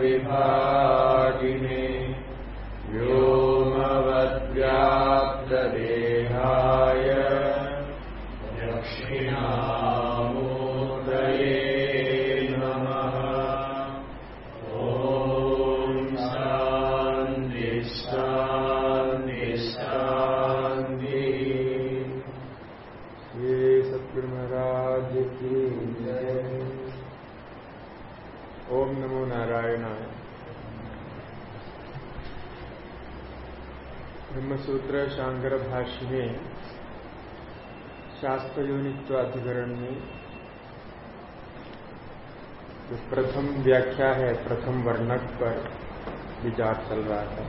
วิภา शांकर भाष्य में शास्त्र योनित्व अधिकरण में जो प्रथम व्याख्या है, प्रथम वर्णक पर विचार चल रहा था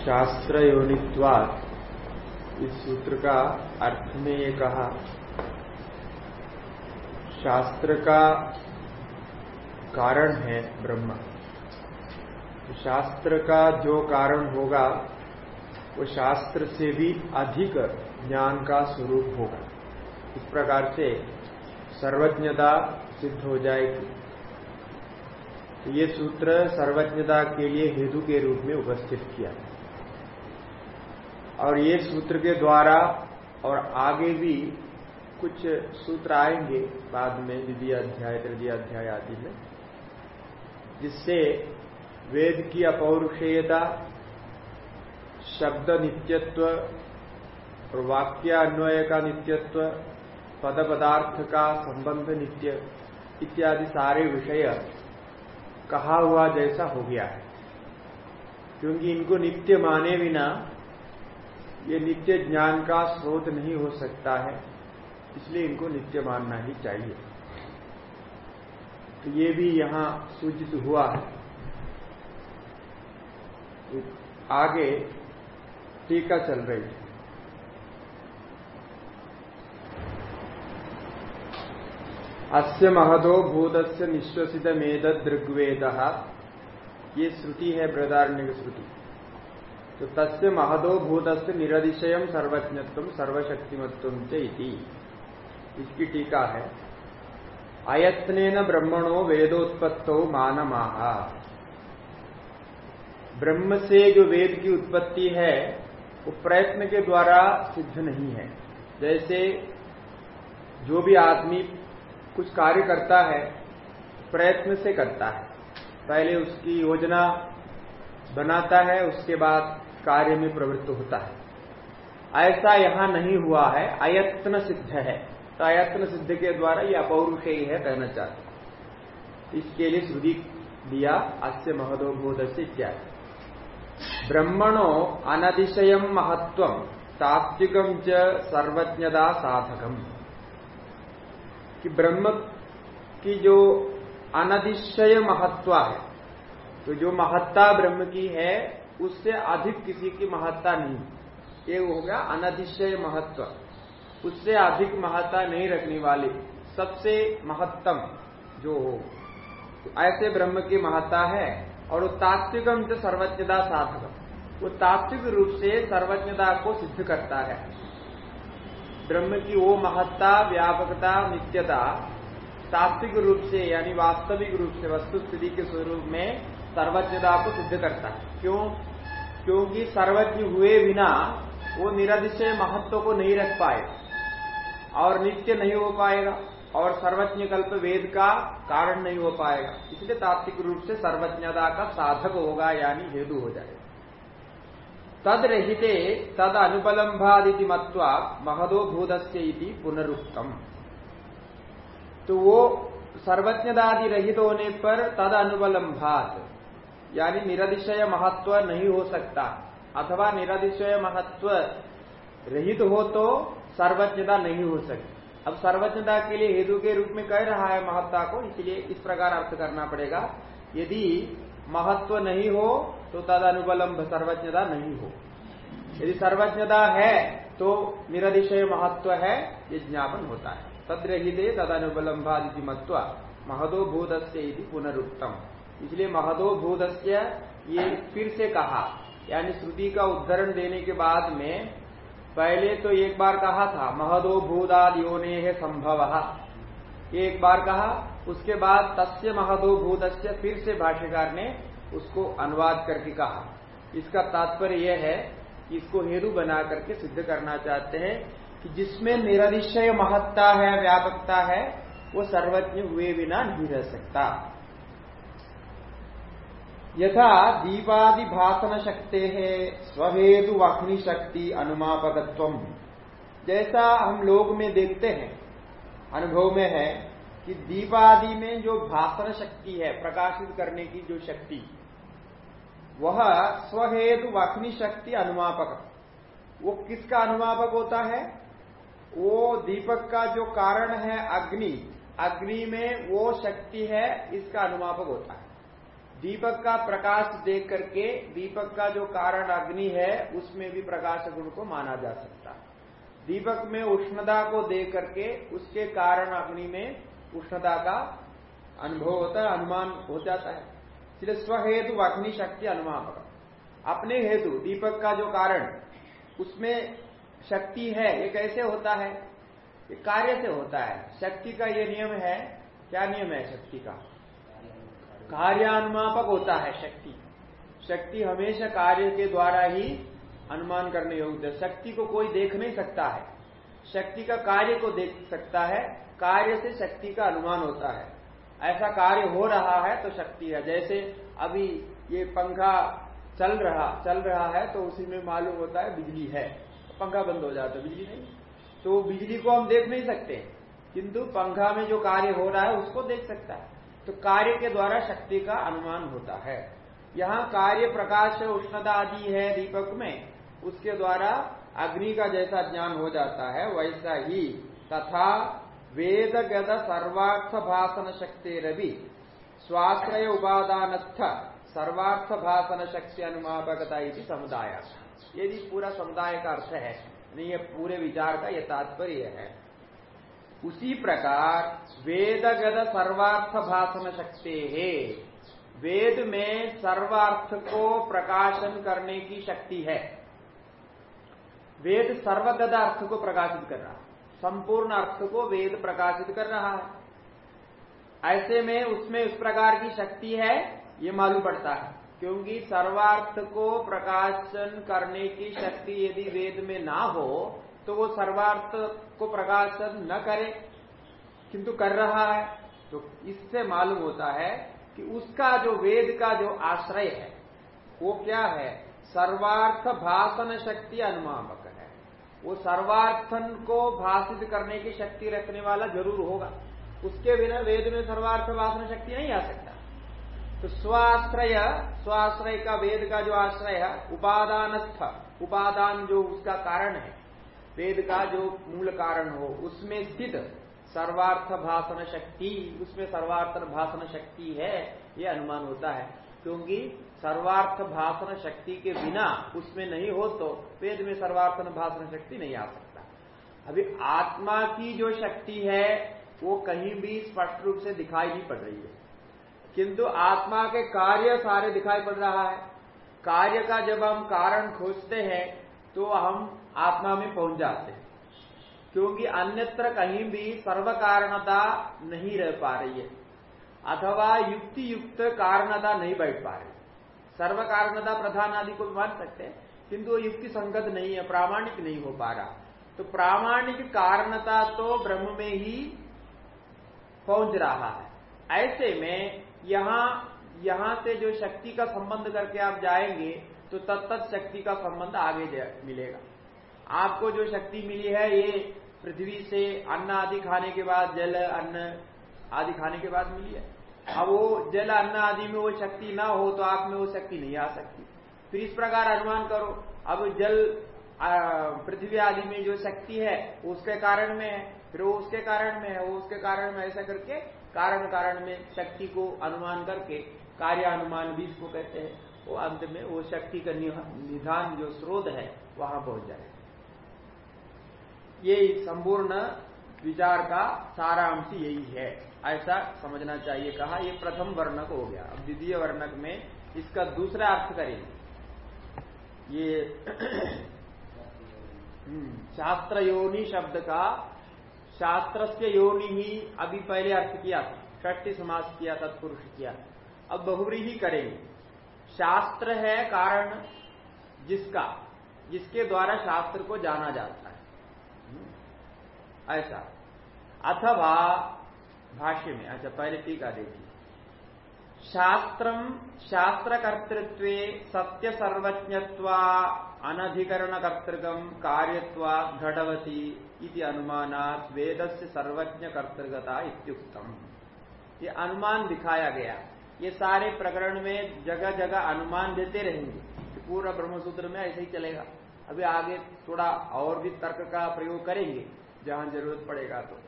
शास्त्र योनित्वात इस सूत्र का अर्थ में ये कहा, शास्त्र का कारण है ब्रह्म। शास्त्र का जो कारण होगा, वो शास्त्र से भी अधिक ज्ञान का स्वरूप होगा। इस प्रकार से सर्वज्ञता सिद्ध हो जाएगी। तो ये सूत्र सर्वज्ञता के लिए हेतु के रूप में उपस्थित किया। और ये सूत्र के द्वारा और आगे भी कुछ सूत्र आएँगे बाद में द्वितीय अध्याय, तृतीय अध्याय आदि में, जिससे वेद की अपौरुषेयता शब्द नित्यत्व और वाक्य अन्वय का नित्यत्व पद पदार्थ का संबंध नित्य इत्यादि सारे विषय कहा हुआ जैसा हो गया है। क्योंकि इनको नित्य माने बिना ये नित्य ज्ञान का स्रोत नहीं हो सकता है, इसलिए इनको नित्य मानना ही चाहिए। तो ये भी यहाँ सूचित हुआ है। आगे टीका चल रही है। अस्य महदो भूतस्य निश्वसित मेद दृग्वेद ये श्रुति है बृदारण्य श्रुति। तो तस्य महदो भूतस्य निरतिशयम सर्वज्ञत्व, सर्वशक्तिमत्व इति। इसकी टीका है। अयत्न ब्रह्मणो वेदोत्पत्तो मानमाहा। ब्रह्म से जो वेद की उत्पत्ति है, वो प्रयत्न के द्वारा सिद्ध नहीं है। जैसे जो भी आदमी कुछ कार्य करता है, प्रयत्न से करता है। पहले उसकी योजना बनाता है, उसके बाद कार्य में प्रवृत्त होता है। ऐसा यहाँ नहीं हुआ है। अयत्न सिद्ध है। तो अयत्न सिद्ध के द्वारा ये अपौरुषेय है कहना चाहते इसके लिए श्रुति दिया, अस्य महदो बोध से इत्यादि। ब्रह्मणो अनतिशयम महत्व तात्विकम च सर्वज्ञता साधकम। कि ब्रह्म की जो अनतिशय महत्व है तो जो महत्ता ब्रह्म की है, उससे अधिक किसी की महत्ता नहीं। ये हो गया अनधिशय महत्व उससे अधिक महत्ता नहीं रखने वाले सबसे महत्तम जो हो। ऐसे ब्रह्म की महत्ता है और तात्विकम से सर्वज्ञता साधक वो तात्विक रूप से सर्वज्ञता को सिद्ध करता है। ब्रह्म की वो महत्ता, व्यापकता, नित्यता तात्विक रूप से यानी वास्तविक रूप से वस्तु स्थिति के स्वरूप में सर्वज्ञता को सिद्ध करता है। क्यों? क्योंकि सर्वज्ञ हुए बिना वो निरधिशय महत्व को नहीं रख पाए और नित्य नहीं हो पाएगा। और सर्वज्ञ कल्प वेद का कारण नहीं हो पाएगा। इसलिए तात्विक रूप से सर्वज्ञता का साधक होगा, यानी हेतु हो जाएगा। तद रहिते तद अनुपलम्भादि मत्वा महदो भूदस्य पुनरुक्तम। तो वो सर्वज्ञदादि रहित होने पर तद अनुपलम्भात यानी निरतिशय महत्व नहीं हो सकता। अथवा निरतिशय महत्व रहित हो तो सर्वज्ञता नहीं हो सकती। अब सर्वज्ञता के लिए हेतु के रूप में कह रहा है महत्ता को, इसलिए इस प्रकार अर्थ करना पड़ेगा। यदि महत्व नहीं हो तो तद अनुपलम्ब सर्वज्ञता नहीं हो। यदि सर्वज्ञता है तो निरधिशय महत्व है, ये ज्ञापन होता है। तद्रहिते तद अनुपलम्बादि मत्व महदो भूत पुनरुक्तम। इसलिए महदो भूत ये फिर से कहा, यानी श्रुति का उद्धरण देने के बाद में पहले तो एक बार कहा था, महदो भूदाद योने है संभव। एक बार कहा, उसके बाद तस्य महदो भूत फिर से भाष्यकार ने उसको अनुवाद करके कहा। इसका तात्पर्य यह है कि इसको हेतु बना करके सिद्ध करना चाहते हैं कि जिसमें निरनिश्चय महत्ता है, व्यापकता है, वो सर्वज्ञ हुए बिना नहीं रह सकता। यथा दीपादि भाषण शक्ति है स्वेदु अग्नि शक्ति अनुमापकत्व जैसा हम लोग में देखते हैं, अनुभव में है कि दीपादि में जो भाषण शक्ति है, प्रकाशित करने की जो शक्ति, वह स्वहेतु अग्नि शक्ति अनुमापक। वो किसका अनुमापक होता है? वो दीपक का जो कारण है अग्नि। अग्नि में वो शक्ति है, इसका अनुमापक होता है। दीपक का प्रकाश देख करके दीपक का जो कारण अग्नि है, उसमें भी प्रकाश गुण को माना जा सकता। है दीपक में उष्णता को देख करके उसके कारण अग्नि में उष्णता का अनुभव होता है, अनुमान हो जाता है। इसलिए स्वहेतु अग्नि शक्ति अनुमापक अपने हेतु दीपक का जो कारण, उसमें शक्ति है, ये कैसे होता है? ये कार्य से होता है। शक्ति का ये नियम है, क्या नियम है शक्ति का? कार्यानुमापक होता है शक्ति। शक्ति हमेशा कार्य के द्वारा ही अनुमान करने योग्य शक्ति को कोई देख नहीं सकता है। शक्ति का कार्य को देख सकता है। कार्य से शक्ति का अनुमान होता है। ऐसा कार्य हो रहा है तो शक्ति है। जैसे अभी ये पंखा चल रहा चल रहा है तो उसी में मालूम होता है बिजली है। पंखा बंद हो जाता है, बिजली नहीं। तो बिजली को हम देख नहीं सकते, किंतु पंखा में जो कार्य हो रहा है उसको देख सकता है। तो कार्य के द्वारा शक्ति का अनुमान होता है। यहाँ कार्य प्रकाश उष्णता आदि है दीपक में। उसके द्वारा अग्नि का जैसा ज्ञान हो जाता है, वैसा ही तथा वेदगत सर्वार्थ भाषण शक्ति रवि। स्वाश्रय उपादानस्थ सर्वार्थ भाषण शक्ति अनुमापकता समुदाय। यदि पूरा समुदाय का अर्थ है, नहीं, ये पूरे विचार का यह तात्पर्य है। उसी प्रकार वेदगत सर्वार्थ भाषण शक्ति है। वेद में सर्वार्थ को प्रकाशन करने की शक्ति है। वेद सर्वगत अर्थ को प्रकाशित कर रहा है। संपूर्ण अर्थ को वेद प्रकाशित कर रहा है। ऐसे में उसमें उस प्रकार की शक्ति है, ये मालूम पड़ता है। क्योंकि सर्वार्थ को प्रकाशन करने की शक्ति यदि वेद में ना हो तो वो सर्वार्थ को प्रकाशन न करे, किंतु कर रहा है। तो इससे मालूम होता है कि उसका जो वेद का जो आश्रय है, वो क्या है? सर्वार्थ भाषण शक्ति अनुमापक है। वो सर्वार्थन को भाषित करने की शक्ति रखने वाला ज़रूर होगा। उसके बिना वेद में सर्वार्थ भाषण शक्ति नहीं आ सकता। तो स्वाश्रय स्वाश्रय का वेद का जो आश्रय है, उपादानस्थ, उपादान जो उसका कारण है वेद का जो मूल कारण हो, उसमें स्थित सर्वार्थ भाषण शक्ति, उसमें सर्वार्थ भाषण शक्ति है, ये अनुमान होता है। क्योंकि सर्वार्थ भाषण शक्ति के बिना उसमें नहीं हो तो वेद में सर्वार्थन भाषण शक्ति नहीं आ सकता। अभी आत्मा की जो शक्ति है, वो कहीं भी स्पष्ट रूप से दिखाई नहीं पड़ रही है। किंतु आत्मा के कार्य सारे दिखाई पड़ रहा है। कार्य का जब हम कारण खोजते हैं तो हम आत्मा में पहुँच जाते हैं। क्योंकि अन्यत्र कहीं भी सर्व कारणता नहीं रह पा रही है। अथवा युक्ति युक्त कारणता नहीं बैठ पा रही। सर्व कारणता प्रधान आदि को मान सकते हैं, किंतु वो युक्ति संगत नहीं है, प्रामाणिक नहीं हो पा रहा। तो प्रामाणिक कारणता तो ब्रह्म में ही पहुँच रहा है। ऐसे में यहाँ यहाँ से जो शक्ति का संबंध करके आप जाएँगे तो तत्त शक्ति का संबंध आगे मिलेगा। आपको जो शक्ति मिली है, ये पृथ्वी से अन्न आदि खाने के बाद, जल, अन्न आदि खाने के बाद मिली है। अब वो जल, अन्न आदि में वो शक्ति ना हो तो आप में वो शक्ति नहीं आ सकती। फिर इस प्रकार अनुमान करो, अब जल पृथ्वी आदि में जो शक्ति है, उसके कारण में है, फिर वो उसके कारण में है, वो उसके कारण में ऐसा करके कारण कारण में शक्ति को अनुमान करके कार्य अनुमान भी इसको कहते हैं। वो अंत में वो शक्ति का निधान, जो स्रोत है, वहाँ पहुँच जाए ये संपूर्ण विचार का सारांश यही है। ऐसा समझना चाहिए। कहा ये प्रथम वर्णक हो गया। अब द्वितीय वर्णक में इसका दूसरा अर्थ करेंगे। ये हम्म, शास्त्र योनि शब्द का शास्त्र से योनि ही अभी पहले अर्थ किया था। षष्टी समास किया तत्पुरुष किया। अब बहुरी ही करेंगे। शास्त्र है कारण जिसका जिसके द्वारा शास्त्र को जाना जाता है। ऐसा। अथवा भाष्य में अच्छा पहले टीका देखिए। शास्त्र शास्त्र कर्तृत्व सत्य सर्वज्ञत्वा अनधिकरण कर्तृकम कार्यत्वा घटवती इति अनुमानात वेद से सर्वज्ञ कर्तृकता इत्युक्तम। ये अनुमान दिखाया गया। ये सारे प्रकरण में जगह जगह अनुमान देते रहेंगे। पूरा ब्रह्मसूत्र में ऐसे ही चलेगा। अभी आगे थोड़ा और भी तर्क का प्रयोग करेंगे। जहाँ ज़रूरत पड़ेगा तो।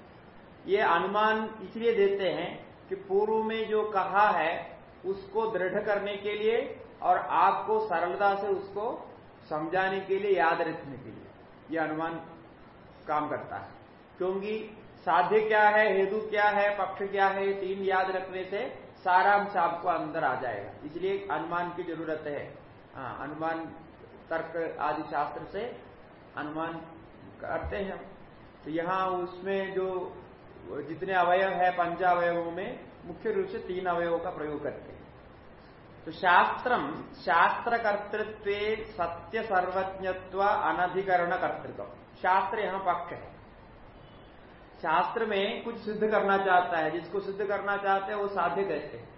ये अनुमान इसलिए देते हैं कि पूर्व में जो कहा है, उसको दृढ़ करने के लिए और आपको सरलता से उसको समझाने के लिए, याद रखने के लिए यह अनुमान काम करता है। क्योंकि साध्य क्या है, हेतु क्या है, पक्ष क्या है, ये तीन याद रखने से सारा अंश आपको अंदर आ जाएगा। इसलिए अनुमान की ज़रूरत है। हाँ अनुमान तर्क आदि शास्त्र से अनुमान करते हैं तो यहाँ उसमें जो जितने अवयव है पंचावयवों में, मुख्य रूप से तीन अवयवों का प्रयोग करते हैं। तो शास्त्रम शास्त्र कर्तृत्व सत्य सर्वज्ञत्व अनधिकरण कर्तृत्व शास्त्र यहाँ पक्ष है। शास्त्र में कुछ सिद्ध करना चाहता है, जिसको सिद्ध करना चाहते हैं, वो साध्य कहते हैं।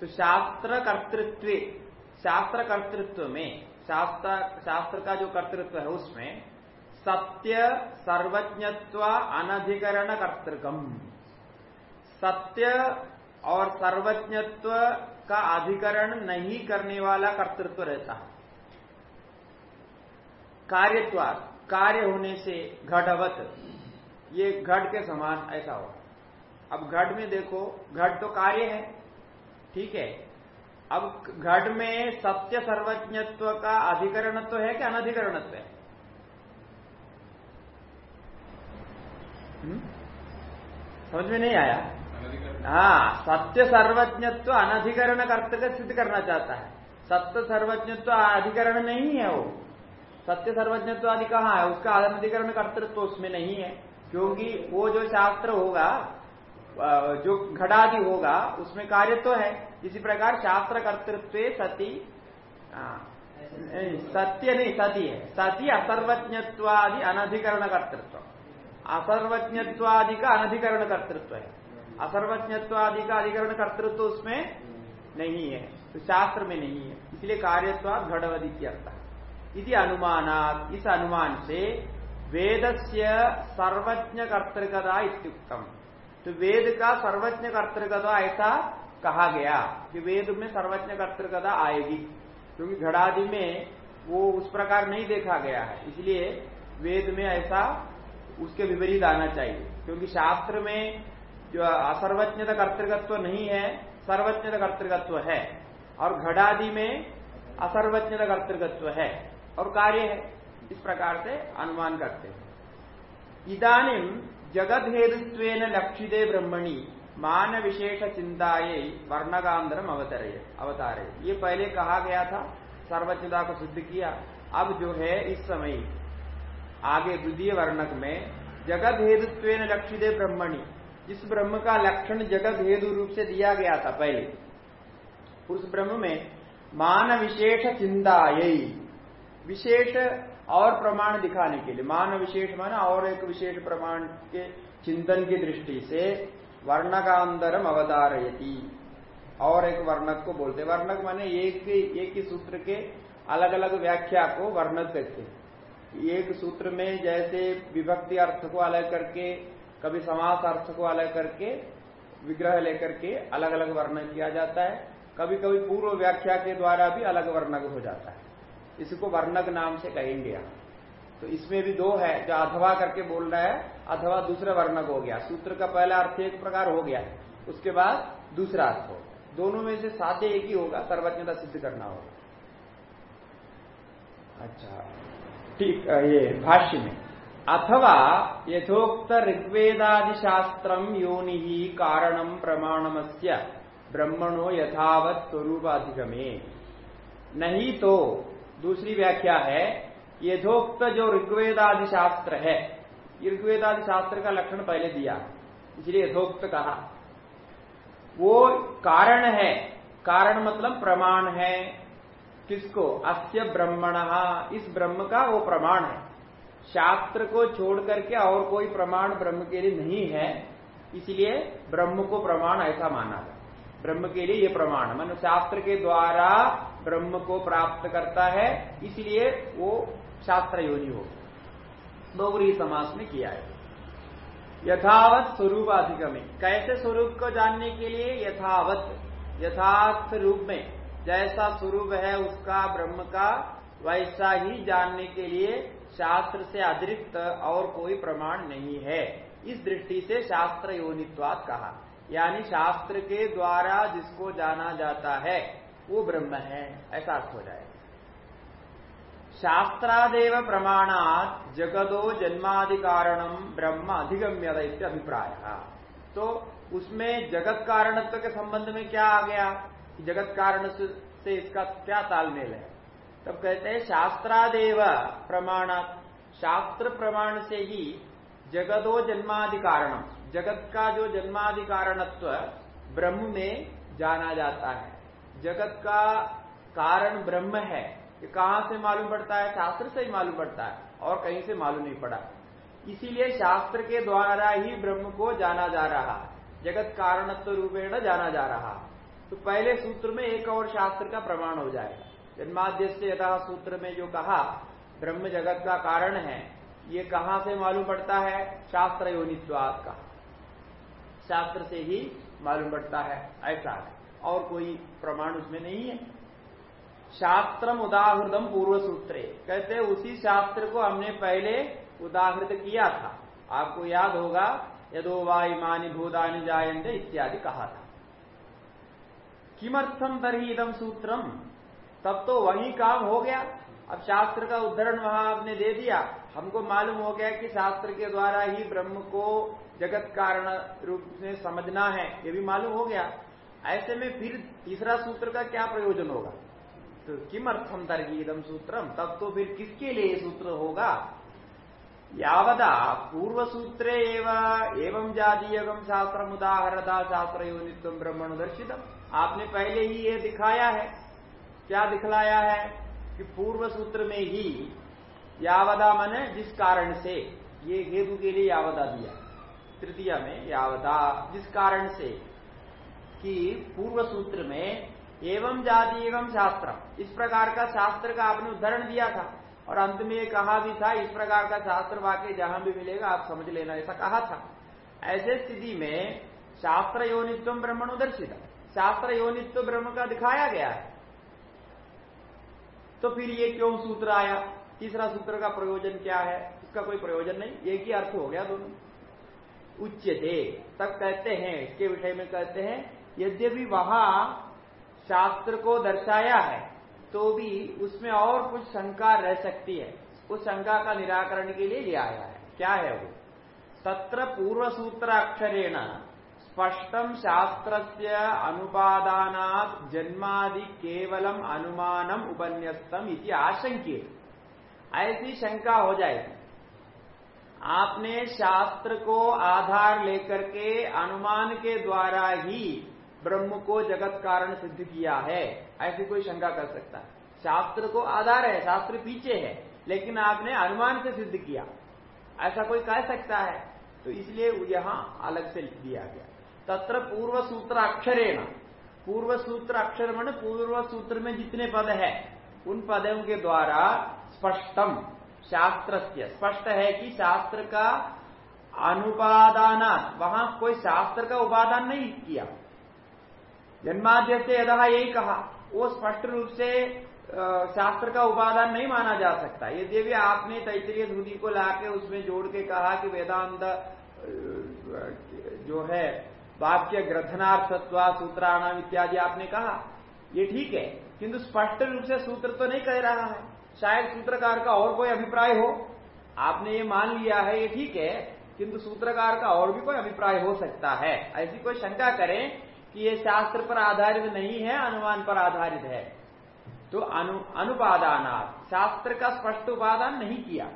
तो शास्त्र कर्तृत्व शास्त्र कर्तृत्व में, शास्त्र शास्त्र का जो कर्तृत्व है उसमें सत्य सर्वज्ञत्व अनधिकरण कर्तृकम सत्य और सर्वज्ञत्व का अधिकरण नहीं करने वाला कर्तृत्व रहता। है कार्य होने से घटवत, ये घट के समान ऐसा हो अब घट में देखो, घट तो कार्य है, ठीक है। अब घट में सत्य सर्वज्ञत्व का अधिकरणत्व है कि अनधिकरणत्व है? समझ में नहीं आया? हाँ सत्य सर्वज्ञत्व अनधिकरण कर्तव्य सिद्ध करना चाहता है। सत्य सर्वज्ञत्व अधिकरण नहीं है वो। सत्य सर्वज्ञत्व आदि कहाँ है? उसका अनधिकरण कर्तृत्व उसमें नहीं है। क्योंकि वो जो शास्त्र होगा जो घटादि होगा उसमें कार्य तो है। इसी प्रकार शास्त्र कर्तृत्व सती सत्य नहीं सती है। सती असर्वज्ञत्वादि अनधिकरण कर्तृत्व। असर्वज्ञत्वादि का अनधिकरण कर्तृत्व है असर्वज्ञत्वादि का अधिकरण कर्तृत्व उसमें नहीं है तो शास्त्र में नहीं है। इसलिए कार्यत्वाद घटवधि की अर्थ इति अनुमानात, इस अनुमान से वेद से सर्वज्ञ कर्तृकता इत्युक्तम। तो वेद का सर्वज्ञ कर्तृकता ऐसा कहा गया कि वेद में सर्वज्ञ कर्तृकता आएगी, क्योंकि घड़ादि में वो उस प्रकार नहीं देखा गया है। इसलिए वेद में ऐसा उसके विपरीत आना चाहिए। क्योंकि शास्त्र में जो असर्वज्ञता कर्तृकत्व नहीं है, सर्वज्ञता कर्तृकत्व है। और घटादि में असर्वज्ञ कर्तृकत्व है। और कार्य है। इस प्रकार से अनुमान करते हैं। इदानिम जगत हेतुत्व लक्षिते ब्रह्मणी मान विशेष चिंताए वर्णकांतरम अवतरे अवतारे ये पहले कहा गया था, सर्वज्ञता को सिद्ध किया। अब जो है इस समय आगे द्वितीय वर्णक में जगत हेतुत्व लक्षित ब्रह्मणी। जिस ब्रह्म का लक्षण जगत हेतु रूप से दिया गया था पहले। उस ब्रह्म में मान विशेष चिंता यही विशेष और प्रमाण दिखाने के लिए। मान विशेष माना और एक विशेष प्रमाण के चिंतन की दृष्टि से वर्ण वर्णकांतरम अवतारयती। और एक वर्णक को बोलते वर्णक माने एक एक ही सूत्र के अलग अलग व्याख्या को वर्णक कहते एक सूत्र में जैसे विभक्ति अर्थ को अलग करके, कभी समास अर्थ को अलग करके, विग्रह लेकर के अलग अलग वर्णन किया जाता है। कभी कभी पूर्व व्याख्या के द्वारा भी अलग वर्णक हो जाता है। इसको वर्णक नाम से कहेंगे आप। तो इसमें भी दो है, जो अथवा करके बोल रहा है अथवा दूसरा वर्णक हो गया। सूत्र का पहला अर्थ एक प्रकार हो गया, उसके बाद दूसरा अर्थ हो दोनों में से साध्य एक ही होगा, सर्वज्ञता सिद्ध करना होगा। अच्छा। ठीक ये भाष्य में। अथवा यथोक्त ऋग्वेदादि शास्त्र योनि कारणम प्रमाणमस्य ब्रह्मणो यथावत स्वरूप स्वरूपाधिगमे। नहीं तो दूसरी व्याख्या है, यथोक्त जो ऋग्वेदादि शास्त्र है ऋग्वेदादि शास्त्र का लक्षण पहले दिया, इसलिए यथोक्त कहा। वो कारण है, कारण मतलब प्रमाण है किसको? अस्य ब्रह्मण। इस ब्रह्म का वो प्रमाण है। शास्त्र को छोड़ करके और कोई प्रमाण ब्रह्म के लिए नहीं है। इसलिए ब्रह्म को प्रमाण ऐसा माना है ब्रह्म के लिए ये प्रमाण मन शास्त्र के द्वारा ब्रह्म को प्राप्त करता है, इसलिए वो शास्त्र योनि हो दोगरी समास में किया है। यथावत स्वरूप अधिगम कैसे स्वरूप को जानने के लिए? यथावत। यथार्थ रूप में। जैसा स्वरूप है उसका, ब्रह्म का, वैसा ही जानने के लिए शास्त्र से अतिरिक्त और कोई प्रमाण नहीं है। इस दृष्टि से शास्त्र योनित्वात कहा। यानी शास्त्र के द्वारा जिसको जाना जाता है, वो ब्रह्म है। ऐसा अर्थ हो जाएगा। शास्त्रादेव प्रमाणात जगदो जन्मादि कारणम ब्रह्म अधिगम्यत अभिप्राय तो उसमें जगत कारणत्व के संबंध में क्या आ गया? जगत कारण से इसका क्या तालमेल है? तब कहते हैं, शास्त्रादेव प्रमाणात शास्त्र प्रमाण से ही जगदो जन्मादि कारणम, जगत का जो जन्मादि कारणत्व ब्रह्म में जाना जाता है। जगत का कारण ब्रह्म है, ये कहाँ से मालूम पड़ता है? शास्त्र से ही मालूम पड़ता है, और कहीं से मालूम नहीं पड़ा। इसीलिए शास्त्र के द्वारा ही ब्रह्म को जाना जा रहा, जगत कारणत्व रूपेण जाना जा रहा। तो पहले सूत्र में एक और शास्त्र का प्रमाण हो जाएगा। जन्माद्य से यथा सूत्र में जो कहा, ब्रह्म जगत का कारण है, ये कहाँ से मालूम पड़ता है? शास्त्र योनित्वाद का। शास्त्र से ही मालूम पड़ता है, ऐसा है। और कोई प्रमाण उसमें नहीं है। शास्त्रम उदाहृतम पूर्व सूत्रे। कहते उसी शास्त्र को हमने पहले उदाहृत किया था। आपको याद होगा, यदो वायुमानी भूदानी जायंते इत्यादि कहा था। किमर्थम इदम सूत्रम? तब तो वही काम हो गया। अब शास्त्र का उदाहरण वहाँ आपने दे दिया। हमको मालूम हो गया कि शास्त्र के द्वारा ही ब्रह्म को जगत कारण रूप में समझना है। ये भी मालूम हो गया। ऐसे में फिर तीसरा सूत्र का क्या प्रयोजन होगा? तो किम अर्थम तर्गीदम सूत्रम? तब तो फिर किसके लिए सूत्र होगा? यावदा पूर्व सूत्रे एवं जातीयगम शास्त्र उदाहरता शास्त्र योनित्व ब्रह्मण दर्शित आपने पहले ही यह दिखाया है। क्या दिखलाया है? कि पूर्व सूत्र में ही यावदा मन जिस कारण से, ये हेतु के लिए यावदा दिया तृतीय में यावदा जिस कारण से, कि पूर्व सूत्र में एवं जाति एवं शास्त्र, इस प्रकार का शास्त्र का आपने उदाहरण दिया था। और अंत में ये कहा भी था, इस प्रकार का शास्त्र वाक्य जहाँ भी मिलेगा, आप समझ लेना, ऐसा कहा था। ऐसे स्थिति में शास्त्र योनित्व ब्रह्मण उदर्शित शास्त्र योनित्व ब्रह्म का दिखाया गया है। तो फिर ये क्यों सूत्र आया? तीसरा सूत्र का प्रयोजन क्या है? इसका कोई प्रयोजन नहीं, एक ही अर्थ हो गया दोनों। उच्च दे तब कहते हैं, इसके विषय में कहते हैं, यद्यपि वहाँ शास्त्र को दर्शाया है तो भी उसमें और कुछ शंका रह सकती है। उस शंका का निराकरण के लिए ले आया है। क्या है वो? तत्र पूर्व सूत्र अक्षरेण स्पष्टम शास्त्र अनुपादाना जन्मादि केवलम अनुमानम उपन्यस्तम इति आशंक्य। ऐसी शंका हो जाएगी। आपने शास्त्र को आधार लेकर के अनुमान के द्वारा ही ब्रह्म को जगत कारण सिद्ध किया है। ऐसी कोई शंका कर सकता है। शास्त्र को आधार है, शास्त्र पीछे है, लेकिन आपने अनुमान से सिद्ध किया। ऐसा कोई कह सकता है? तो इसलिए यहाँ अलग से लिख दिया गया। तत्र पूर्व सूत्र अक्षरेण पूर्व सूत्र अक्षर मन पूर्व सूत्र में जितने पद है, उन पदों के द्वारा स्पष्टम शास्त्र स्पष्ट है कि शास्त्र का अनुपादान वहाँ कोई शास्त्र का उपादान नहीं किया। जन्माद्य से यदा यही कहा, वो स्पष्ट रूप से शास्त्र का उपादान नहीं माना जा सकता। यद्यपि आपने तैतरीय धुनी को लाके उसमें जोड़ के कहा कि वेदांत जो है वाक्य ग्रथनार्थत्वा सूत्राणाम इत्यादि आपने कहा। ये ठीक है। किंतु स्पष्ट रूप से सूत्र तो नहीं कह रहा है। शायद सूत्रकार का और कोई अभिप्राय हो। आपने ये मान लिया है, ये ठीक है। किंतु सूत्रकार का और भी कोई अभिप्राय हो सकता है। ऐसी कोई शंका करें कि ये शास्त्र पर आधारित नहीं है, अनुमान पर आधारित है। तो अनु अनुपादानार्थ शास्त्र का स्पष्ट उपादान नहीं किया।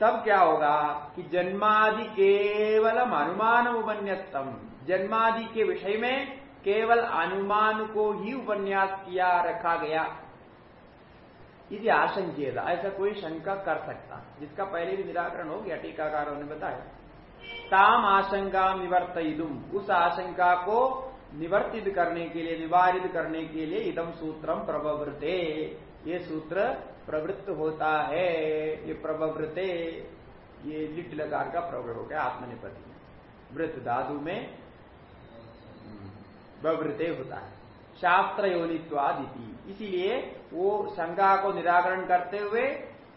तब क्या होगा कि जन्मादि केवलम अनुमान उपन्यास्तम जन्मादि के विषय में केवल अनुमान को ही उपन्यास किया, रखा गया। यदि आशंकेदा ऐसा कोई शंका कर सकता। जिसका पहले भी निराकरण हो गया, टीकाकारों ने बताया। ताम आशंका निवर्त उस आशंका को निवर्तित करने के लिए, निवारित करने के लिए इदम सूत्रम प्रवृत्ते ये सूत्र प्रवृत्त होता है, ये प्रवृत्ते ये लिट लकार का प्रवृत्त हो गया आत्मनिपति में। वृत्त धातु में प्रवृत्ते होता है। शास्त्र योनित्वादिति इसीलिए वो शंका को निराकरण करते हुए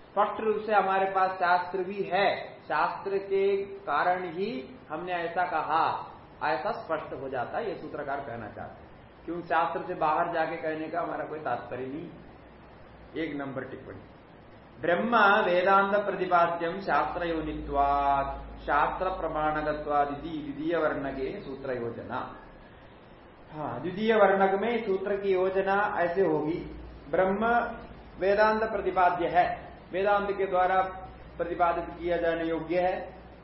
स्पष्ट रूप से हमारे पास शास्त्र भी है। शास्त्र के कारण ही हमने ऐसा कहा, ऐसा स्पष्ट हो जाता है, ये सूत्रकार कहना चाहते हैं। क्यों? शास्त्र से बाहर जाके कहने का हमारा कोई तात्पर्य नहीं। एक नंबर टिप्पणी। ब्रह्म वेदांत प्रतिपाद्यम शास्त्र योनित्वाद शास्त्र प्रमाणकत्वादिति द्वितीय वर्ण के सूत्र योजना हाँ द्वितीय वर्णक में सूत्र की योजना ऐसे होगी। ब्रह्म वेदांत प्रतिपाद्य है। वेदांत के द्वारा प्रतिपादित किया जाने योग्य है,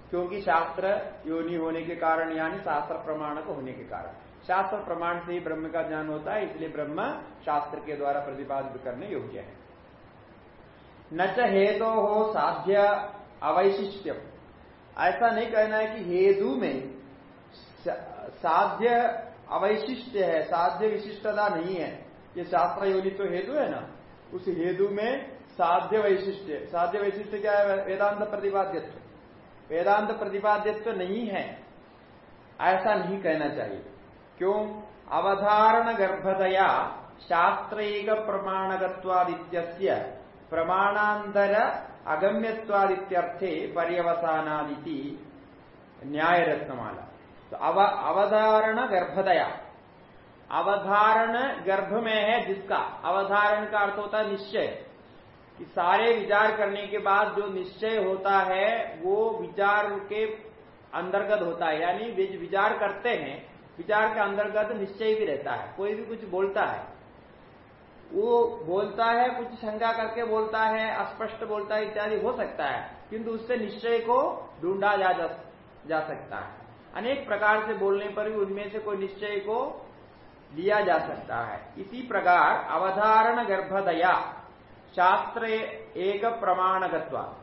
क्योंकि शास्त्र योनि होने के कारण, यानी शास्त्र प्रमाणक होने के कारण। शास्त्र प्रमाण से ही ब्रह्म का ज्ञान होता है, इसलिए ब्रह्म शास्त्र के द्वारा प्रतिपादित करने योग्य है। न च हेतो हो साध्य अवैशिष्ट्य ऐसा नहीं कहना है कि हेतु में साध्य अवैशिष्ट है, साध्य विशिष्टता नहीं है। ये शास्त्र योनि तो हेतु है ना? उस हेतु में साध्य वैशिष्ट साध्य वैशिष्ट क्या है? वेदांत प्रतिपाद्यत्व। वेदांत प्रतिपाद्यत्व नहीं है। ऐसा नहीं कहना चाहिए। क्यों? अवधारण गर्भतया शास्त्र प्रमाणगत्वादित्य प्रमाणांतर अगम्यवादित्यर्थे पर्यवसानादिति न्याय रत्नमाला तो अव, अवधारण गर्भदया अवधारण गर्भ में है जिसका अवधारण का अर्थ होता है निश्चय. कि सारे विचार करने के बाद जो निश्चय होता है वो विचार के अंतर्गत होता है. यानी विचार करते हैं विचार के अंतर्गत निश्चय भी रहता है कोई भी कुछ बोलता है। वो बोलता है कुछ शंका करके बोलता है अस्पष्ट बोलता है इत्यादि हो सकता है किंतु उससे निश्चय को ढूंढा जा, जा, सकता है। अनेक प्रकार से बोलने पर भी उनमें से कोई निश्चय को लिया जा सकता है। इसी प्रकार अवधारण गर्भदया शास्त्र एक प्रमाणगत्वा।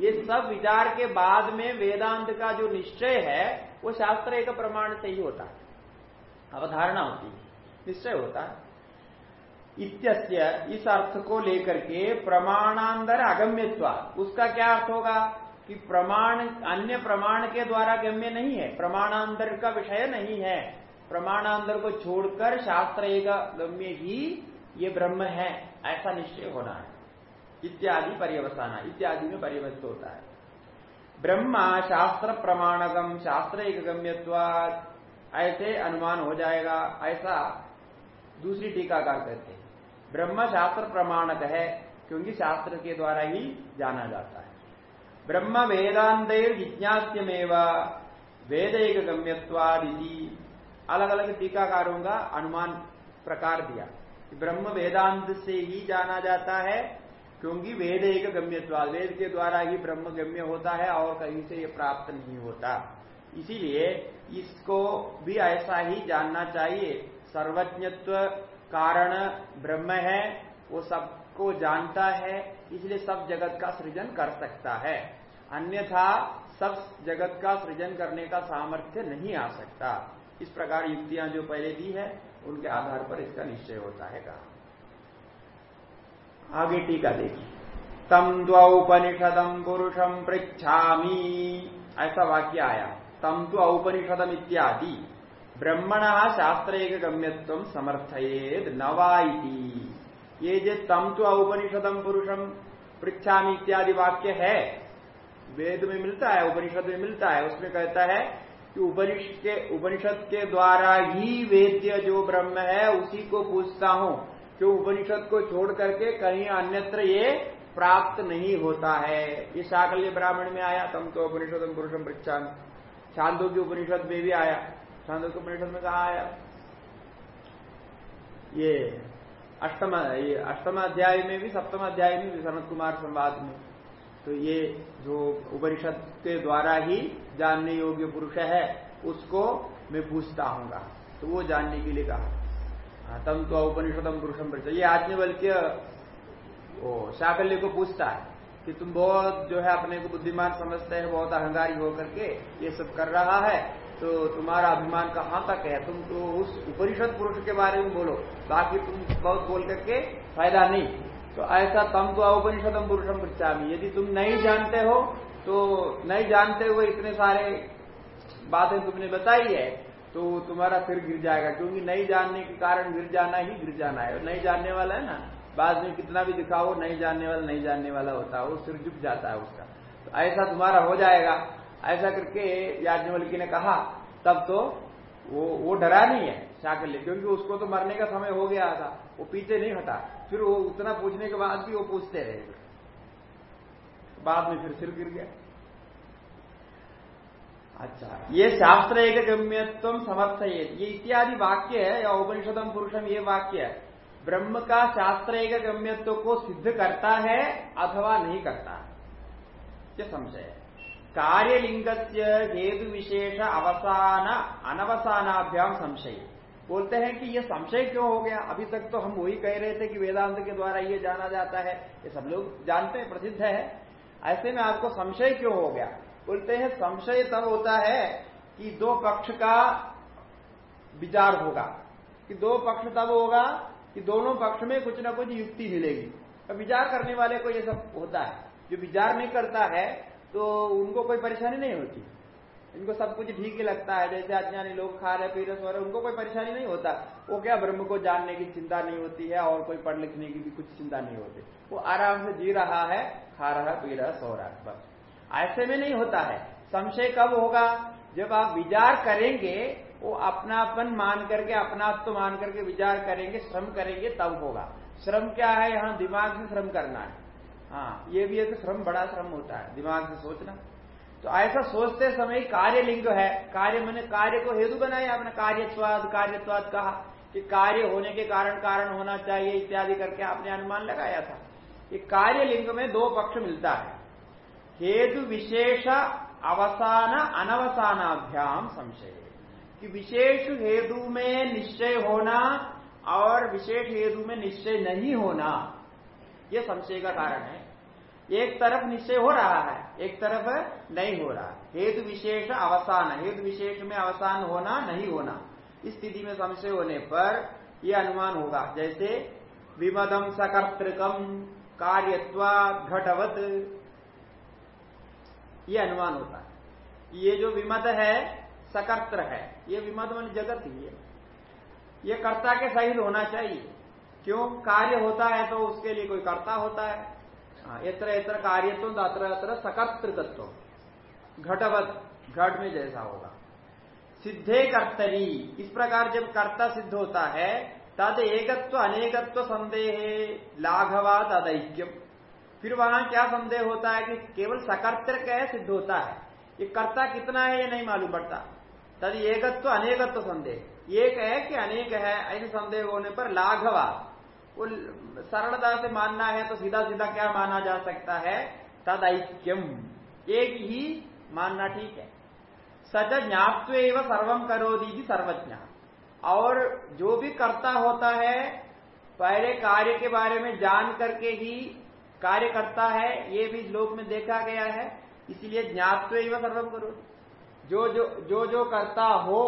ये सब विचार के बाद में वेदांत का जो निश्चय है वो शास्त्र एक प्रमाण से ही होता है। अवधारणा होती है, निश्चय होता है। इत्यस्य इस अर्थ को लेकर के प्रमाणांतर अगम्यत्वा, उसका क्या अर्थ होगा कि प्रमाण, अन्य प्रमाण के द्वारा गम्य नहीं है, प्रमाणांतर का विषय नहीं है। प्रमाणांतर को छोड़कर शास्त्र गम्य ही ये ब्रह्म है, ऐसा निश्चय होना है। इत्यादि पर्यवसाना, इत्यादि में पर्यवस्त होता है। ब्रह्मा शास्त्र प्रमाणगम शास्त्र एक गम्यत्व ऐसे अनुमान हो जाएगा, ऐसा दूसरी टीकाकार कहते हैं। ब्रह्म शास्त्र प्रमाणक है, क्योंकि शास्त्र के द्वारा ही जाना जाता है। ब्रह्म वेदांत जिज्ञास्यमेव वेद एक गम्यवादी अलग अलग टीकाकारों का अनुमान प्रकार दिया। ब्रह्म वेदांत से ही जाना जाता है, क्योंकि वेद एक गम्यवाद वेद के द्वारा ही ब्रह्म गम्य होता है और कहीं से ये प्राप्त नहीं होता। इसीलिए इसको भी ऐसा ही जानना चाहिए। सर्वज्ञत्व कारण ब्रह्म है, वो सबको जानता है, इसलिए सब जगत का सृजन कर सकता है। अन्यथा सब जगत का सृजन करने का सामर्थ्य नहीं आ सकता। इस प्रकार युक्तियाँ जो पहले दी है, उनके आधार पर इसका निश्चय होता है कहा। आगे टीका देखिए। तम द्वौपनिषदम पुरुषम पृछामी ऐसा वाक्य आया। तम तो औपनिषदम इत्यादि ब्रह्मण शास्त्र एक गम्यत्व समर्थयेद नवाई ये जो तम तो औपनिषदम पुरुषम पृछा इत्यादि वाक्य है वेद में मिलता है उपनिषद में मिलता है उसमें कहता है कि उपनिषद के उपनिषद के द्वारा ही वेद्य जो ब्रह्म है, उसी को पूछता हूँ। जो उपनिषद को छोड़ करके कहीं अन्यत्र ये प्राप्त नहीं होता है। ये साकल्य ब्राह्मण में आया, तम तो उपनिषद पुरुषम पृछान छांदो के उपनिषद में भी आया। छांदो के उपनिषद में कहा आया? ये अष्टम ये अष्टम अध्याय में भी सप्तम अध्याय में भी सनत कुमार संवाद में। तो ये जो उपनिषद के द्वारा ही जानने योग्य पुरुष है उसको मैं पूछता हूँगा। तो वो जानने के लिए कहा। हाँ, तम तो उपनिषदम पुरुषम परिचय। ये आज्ञवल्क्य वो शाकल्य को पूछता है। कि तुम बहुत जो है अपने को बुद्धिमान समझते हैं, बहुत अहंकारी होकर के ये सब कर रहा है। तो तुम्हारा अभिमान कहाँ तक है? तुम तो उस उपनिषद पुरुष के बारे में बोलो। बाकी तुम बहुत बोल करके फ़ायदा नहीं। तो ऐसा तम तो उपनिषदम पुरुषम पृछामी यदि तुम नहीं जानते हो तो नहीं जानते हुए इतने सारे बातें तुमने बताई है तो तुम्हारा फिर गिर जाएगा। क्योंकि नहीं जानने के कारण गिर जाना ही गिर जाना है। नहीं जानने वाला है ना। बाद में कितना भी दिखाओ, नहीं जानने वाला, नहीं जानने वाला होता है, वो सिर झुक जाता है उसका। तो ऐसा तुम्हारा हो जाएगा। ऐसा करके याज्ञवल्की ने कहा, तब तो वो वो डरा नहीं है शाकल्य क्योंकि उसको तो मरने का समय हो गया था, वो पीछे नहीं हटा। फिर वो उतना पूछने के बाद भी वो पूछते रहे। बाद में फिर सिर गिर गया। अच्छा ये शास्त्र एक गम्यत्व समर्थ ये इत्यादि वाक्य है, या उपनिषदम पुरुषम ये वाक्य है। ब्रह्म का शास्त्र एक गम्यत्व को सिद्ध करता है अथवा नहीं करता ये संशय है। कार्यलिंग से हेतु विशेष अवसान अनवसानाभ्याम संशय। बोलते हैं कि ये संशय क्यों हो गया? अभी तक तो हम वही कह रहे थे कि वेदांत के द्वारा ये जाना जाता है। ये सब लोग जानते हैं, प्रसिद्ध है। ऐसे में आपको संशय क्यों हो गया? बोलते हैं, संशय तब होता है कि दो पक्ष का विचार होगा। कि दो पक्ष तब होगा कि दोनों पक्ष में कुछ ना कुछ युक्ति मिलेगी। विचार करने वाले को ये सब होता है। जो विचार नहीं करता है तो उनको कोई परेशानी नहीं होती। इनको सब कुछ ठीक ही लगता है। जैसे अज्ञानी लोग खा रहे, पी रहे, सो रहे, उनको कोई परेशानी नहीं होता। वो क्या ब्रह्म को जानने की चिंता नहीं होती है और कोई पढ़ लिखने की भी कुछ चिंता नहीं होती। वो आराम से जी रहा है, खा रहा, पी रहा, सो रहा है बस। ऐसे में नहीं होता है। संशय कब होगा? जब आप विचार करेंगे वो अपनापन मान करके, अपनात्व मान करके विचार करेंगे, श्रम करेंगे, तब होगा। श्रम क्या है? यहाँ दिमाग से श्रम करना है। हाँ ये भी एक श्रम, बड़ा श्रम होता है, दिमाग से सोचना। तो ऐसा सोचते समय कार्य लिंग है। कार्य मैंने कार्य को हेतु बनाया आपने कार्यत्वाद कार्यत्वाद कहा कि कार्य होने के कारण कारण होना चाहिए, इत्यादि करके आपने अनुमान लगाया था। कि कार्य लिंग में दो पक्ष मिलता है। हेतु विशेष अवसान, अनवसानाभ्याम संशय। कि विशेष हेतु में निश्चय होना और विशेष हेतु में निश्चय नहीं होना यह संशय का कारण है। एक तरफ़ निश्चय हो रहा है, एक तरफ़ नहीं हो रहा। हेतु विशेष अवसान, हेतु विशेष में अवसान होना नहीं होना। इस स्थिति में संशय होने पर यह अनुमान होगा, जैसे विमदम सकर्तृकम कार्यत्वा घटवत। ये अनुमान होता है ये जो विमद है, सकर्त्र है ये विमत मान जगत ही है। ये कर्ता के सहित होना चाहिए। क्यों? कार्य होता है तो उसके लिए कोई कर्ता होता है। यत्र यत्र कार्य तो अत्र अत्र सकर्तृकत्व घटवत, घट में जैसा होगा। सिद्धे कर्तरी। इस प्रकार जब कर्ता सिद्ध होता है, तद एकत्व अनेकत्व संदेह लाघवा तदैक्यम फिर वहाँ क्या संदेह होता है कि केवल सकर्तर है, सिद्ध होता है। ये कर्ता कितना है, ये नहीं मालूम पड़ता। तद एकत्व, अनेकत्व संदेह। एक है कि अनेक है, ऐसे संदेह होने पर लाघवा। वो सरलता से मानना है तो सीधा सीधा क्या माना जा सकता है? तद ऐक्यम एक ही मानना ठीक है। सच ज्ञाप्व सर्वम करो दीजिए सर्वज्ञ। और जो भी करता होता है, पहले कार्य के बारे में जान करके ही कार्य करता है, ये भी लोक में देखा गया है। इसलिए ज्ञातव सर्वम करो जो जो जो जो करता हो,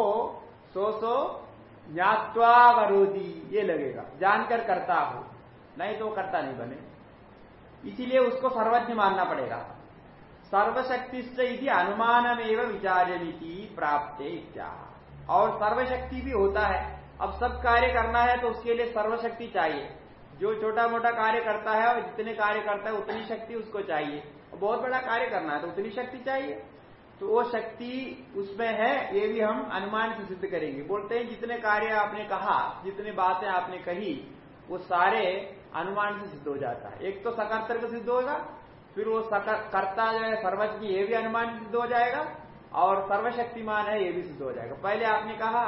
सो सो, ज्ञातवा करोदी ये लगेगा। जानकर करता हो, नहीं तो करता नहीं बने। इसीलिए उसको सर्वज्ञ मानना पड़ेगा। सर्वशक्ति से अनुमानम एवं विचारनीति प्राप्त इत्या। और सर्वशक्ति भी होता है। अब सब कार्य करना है तो उसके लिए सर्वशक्ति चाहिए। जो छोटा मोटा कार्य करता है और जितने कार्य करता है, उतनी शक्ति उसको चाहिए। बहुत बड़ा कार्य करना है तो उतनी शक्ति चाहिए। तो वो शक्ति उसमें है, ये भी हम अनुमान से सिद्ध करेंगे। बोलते हैं, जितने कार्य आपने कहा, जितने बातें आपने कही, वो सारे अनुमान से सिद्ध हो जाता है। एक तो सकर्तर का सिद्ध होगा, फिर वो कर्ता जो है सर्वज्ञ ये भी अनुमान सिद्ध हो जाएगा, और सर्वशक्तिमान है, ये भी सिद्ध हो जाएगा। पहले आपने कहा,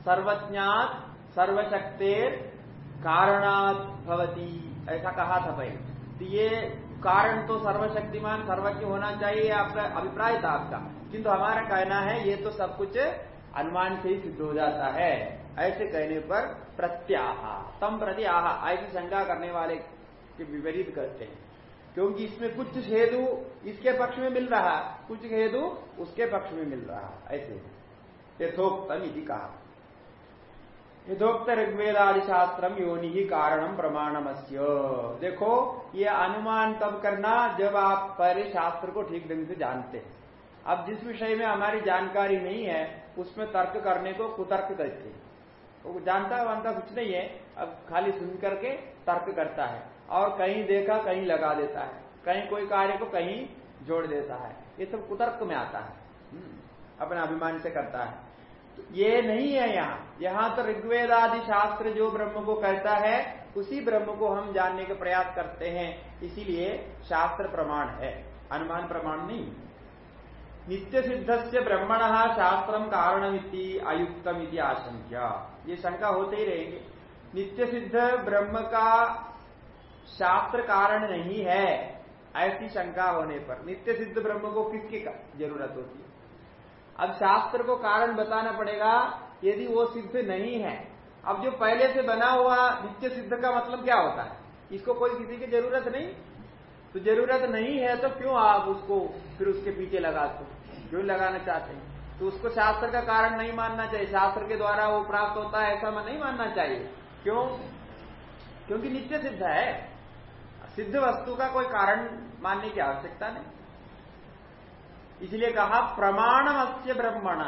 सर्वज्ञात, सर्वशक्तिर कारणात भवती। ऐसा कहा था पहले तो ये कारण तो सर्वशक्तिमान, सर्वज्ञ होना चाहिए आपका अभिप्राय था आपका। किंतु हमारा कहना है, ये तो सब कुछ अनुमान से ही सिद्ध हो जाता है। ऐसे कहने पर प्रत्याह तम प्रति आह ऐसी शंका करने वाले के विपरीत करते हैं। क्योंकि इसमें कुछ हेतु इसके पक्ष में मिल रहा, कुछ हेतु उसके पक्ष में मिल रहा, ऐसे। यथोक्तम इति कहा। यथोक्त ऋग्वेद आदि शास्त्रम योनि ही कारणम प्रमाणमस्य। देखो ये अनुमान तब करना जब आप पहले शास्त्र को ठीक ढंग से जानते हैं। अब जिस विषय में हमारी जानकारी नहीं है उसमें तर्क करने को कुतर्क कहते हैं। वो जानता वानता कुछ नहीं है अब खाली सुन करके तर्क करता है और कहीं देखा कहीं लगा देता है। कहीं कोई कार्य को कहीं जोड़ देता है। ये सब कुतर्क में आता है। हम्म, अपने अभिमान से करता है। ये नहीं है यहाँ। यहाँ तो ऋग्वेद आदि शास्त्र जो ब्रह्म को कहता है, उसी ब्रह्म को हम जानने का प्रयास करते हैं। इसीलिए शास्त्र प्रमाण है। अनुमान प्रमाण नहीं। नित्य सिद्ध से ब्रह्मण शास्त्र कारणमिति अयुक्तम आशंका ये शंका होते ही रहेंगे। नित्य सिद्ध ब्रह्म का शास्त्र कारण नहीं है, ऐसी शंका होने पर। नित्य सिद्ध ब्रह्म को किसकी ज़रूरत होती है? अब शास्त्र को कारण बताना पड़ेगा, यदि वो सिद्ध नहीं है। अब जो पहले से बना हुआ नित्य सिद्ध का मतलब क्या होता है? इसको कोई किसी की ज़रूरत नहीं। तो ज़रूरत नहीं है तो क्यों आप उसको फिर उसके पीछे लगाते जो लगाना चाहते हैं? तो उसको शास्त्र का कारण नहीं मानना चाहिए। शास्त्र के द्वारा वो प्राप्त होता है, ऐसा नहीं मानना चाहिए। क्यों? क्योंकि नित्य सिद्ध है। सिद्ध वस्तु का कोई कारण मानने की आवश्यकता नहीं। इसलिए कहा प्रमाण अस्य ब्रह्मण।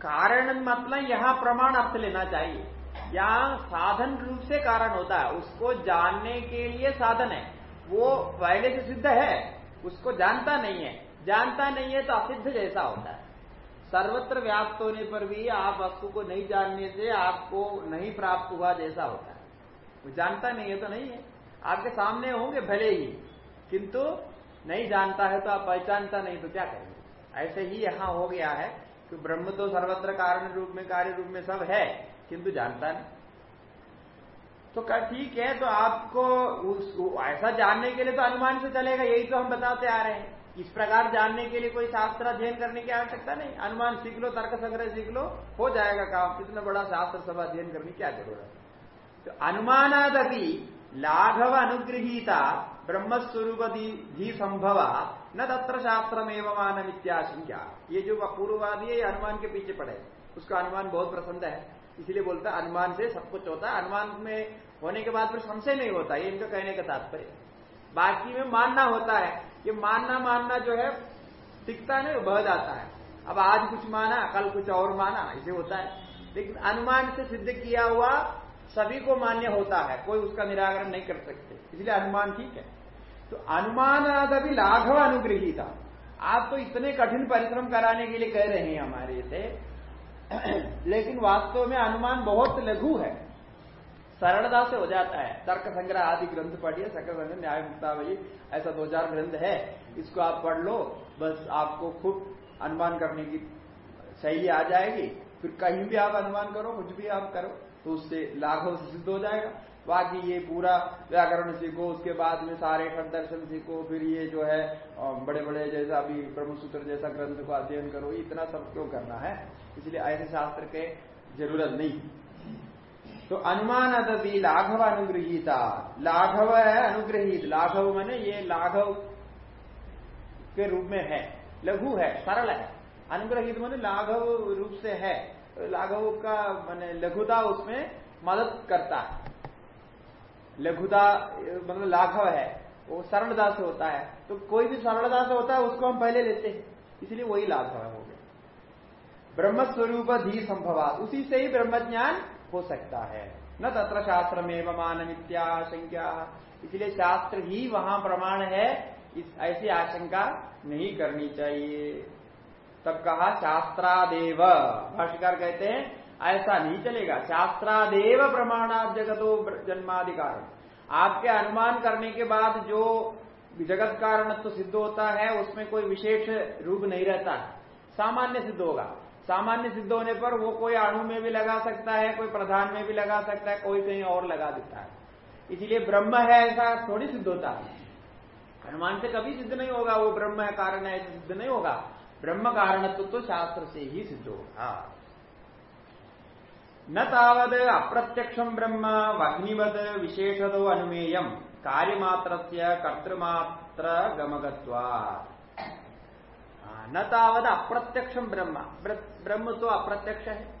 कारण मतलब यहाँ प्रमाण अर्थ लेना चाहिए। यहाँ साधन रूप से कारण होता है। उसको जानने के लिए साधन है। वो पहले से सिद्ध है, उसको जानता नहीं है। जानता नहीं है तो असिद्ध जैसा होता है। सर्वत्र व्याप्त होने पर भी आप वस्तु को नहीं जानने से आपको नहीं प्राप्त हुआ जैसा होता है। वो जानता नहीं है तो नहीं है। आपके सामने होंगे भले ही। किंतु नहीं जानता है तो आप पहचानता नहीं तो क्या करेंगे? ऐसे ही यहाँ हो गया है कि ब्रह्म तो सर्वत्र कारण रूप में, कार्य रूप में सब है, किंतु जानता नहीं। तो ठीक है तो आपको उस ऐसा जानने के लिए तो अनुमान से चलेगा, यही तो हम बताते आ रहे हैं। इस प्रकार जानने के लिए कोई शास्त्र अध्ययन करने की आवश्यकता नहीं। अनुमान सीख लो, तर्क संग्रह सीख लो, हो जाएगा काम। इतना बड़ा शास्त्र सब अध्ययन करने की क्या ज़रूरत है? तो अनुमानादपि लाघव अनुगृहीता ब्रह्मस्वरूप धी संभव न तत्र शास्त्र में मान इत्याशंका ये जो पूर्ववादी है अनुमान के पीछे पड़े उसका अनुमान बहुत प्रसन्न है। इसलिए बोलता है अनुमान से सब कुछ होता है। अनुमान में होने के बाद फिर संशय नहीं होता, ये इनका कहने का तात्पर्य बाकी में मानना होता है। ये मानना मानना जो है टिकता नहीं बह जाता है। अब आज कुछ माना, कल कुछ और माना, ऐसे होता है। लेकिन अनुमान से सिद्ध किया हुआ सभी को मान्य होता है, कोई उसका निराकरण नहीं कर सकते। इसलिए अनुमान ठीक है। तो अनुमान अभी लाघव अनुग्रही था आप तो इतने कठिन परिश्रम कराने के लिए कह रहे हैं हमारे से, लेकिन वास्तव में अनुमान बहुत लघु है। सरलता से हो जाता है। तर्क संग्रह आदि ग्रंथ पढ़िए, सकल संग्रह न्याय मुक्तावली, ऐसा दो चार ग्रंथ है। इसको आप पढ़ लो, बस आपको खुद अनुमान करने की शैली आ जाएगी। फिर कहीं भी आप अनुमान करो, कुछ भी आप करो। तो उससे लाघव से सिद्ध हो जाएगा। बाकी ये पूरा व्याकरण सीखो, उसके बाद में सारे खंड दर्शन सीखो, फिर ये जो है बड़े बड़े जैसा अभी ब्रह्मसूत्र जैसा ग्रंथ को अध्ययन करो, इतना सब क्यों करना है? इसलिए ऐसे शास्त्र के ज़रूरत नहीं। तो अनुमान अदपि लाघव अनुग्रहीता लाघव है अनुग्रहित लाघव मैंने ये लाघव के रूप में है। लघु है, सरल है। अनुग्रहित मैंने लाघव रूप से है। लाघव का मैंने लघुता उसमें मदद करता है। लघुता मतलब लाघव है, वो सरलता से होता है। तो कोई भी सरलता से होता है, उसको हम पहले लेते हैं। इसलिए वही लाघव हो गया। ब्रह्म स्वरूप धी संभवात। उसी से ही ब्रह्म ज्ञान हो सकता है। न तत्र शास्त्र में मान मित्याशंका इसलिए शास्त्र ही वहाँ प्रमाण है, इस ऐसी आशंका नहीं करनी चाहिए। तब कहा शास्त्रादेव। भाष्यकार कहते हैं, ऐसा नहीं चलेगा। शास्त्रादेव प्रमाणाद जगतो जन्माधिकार। आपके अनुमान करने के बाद जो जगत कारण तो सिद्ध होता है, उसमें कोई विशेष रूप नहीं रहता सामान्य सिद्ध होगा। सामान्य सिद्ध होने पर वो कोई अणु में भी लगा सकता है, कोई प्रधान में भी लगा सकता है, कोई कहीं और लगा देता है। इसलिए ब्रह्म है ऐसा थोड़ी सिद्ध होता है। अनुमान से कभी सिद्ध नहीं होगा, वो ब्रह्म है, कारण है सिद्ध नहीं होगा। ब्रह्म कारणत्व तो शास्त्र से ही। सिद्ध होगा न तावद अप्रत्यक्षम ब्रह्म वग्निवद विशेषदो अनुमेयम कार्यमात्र कर्तृमात्र गमगत्वा न तावद अप्रत्यक्षम ब्रह्म ब्रह्म तो अप्रत्यक्ष है।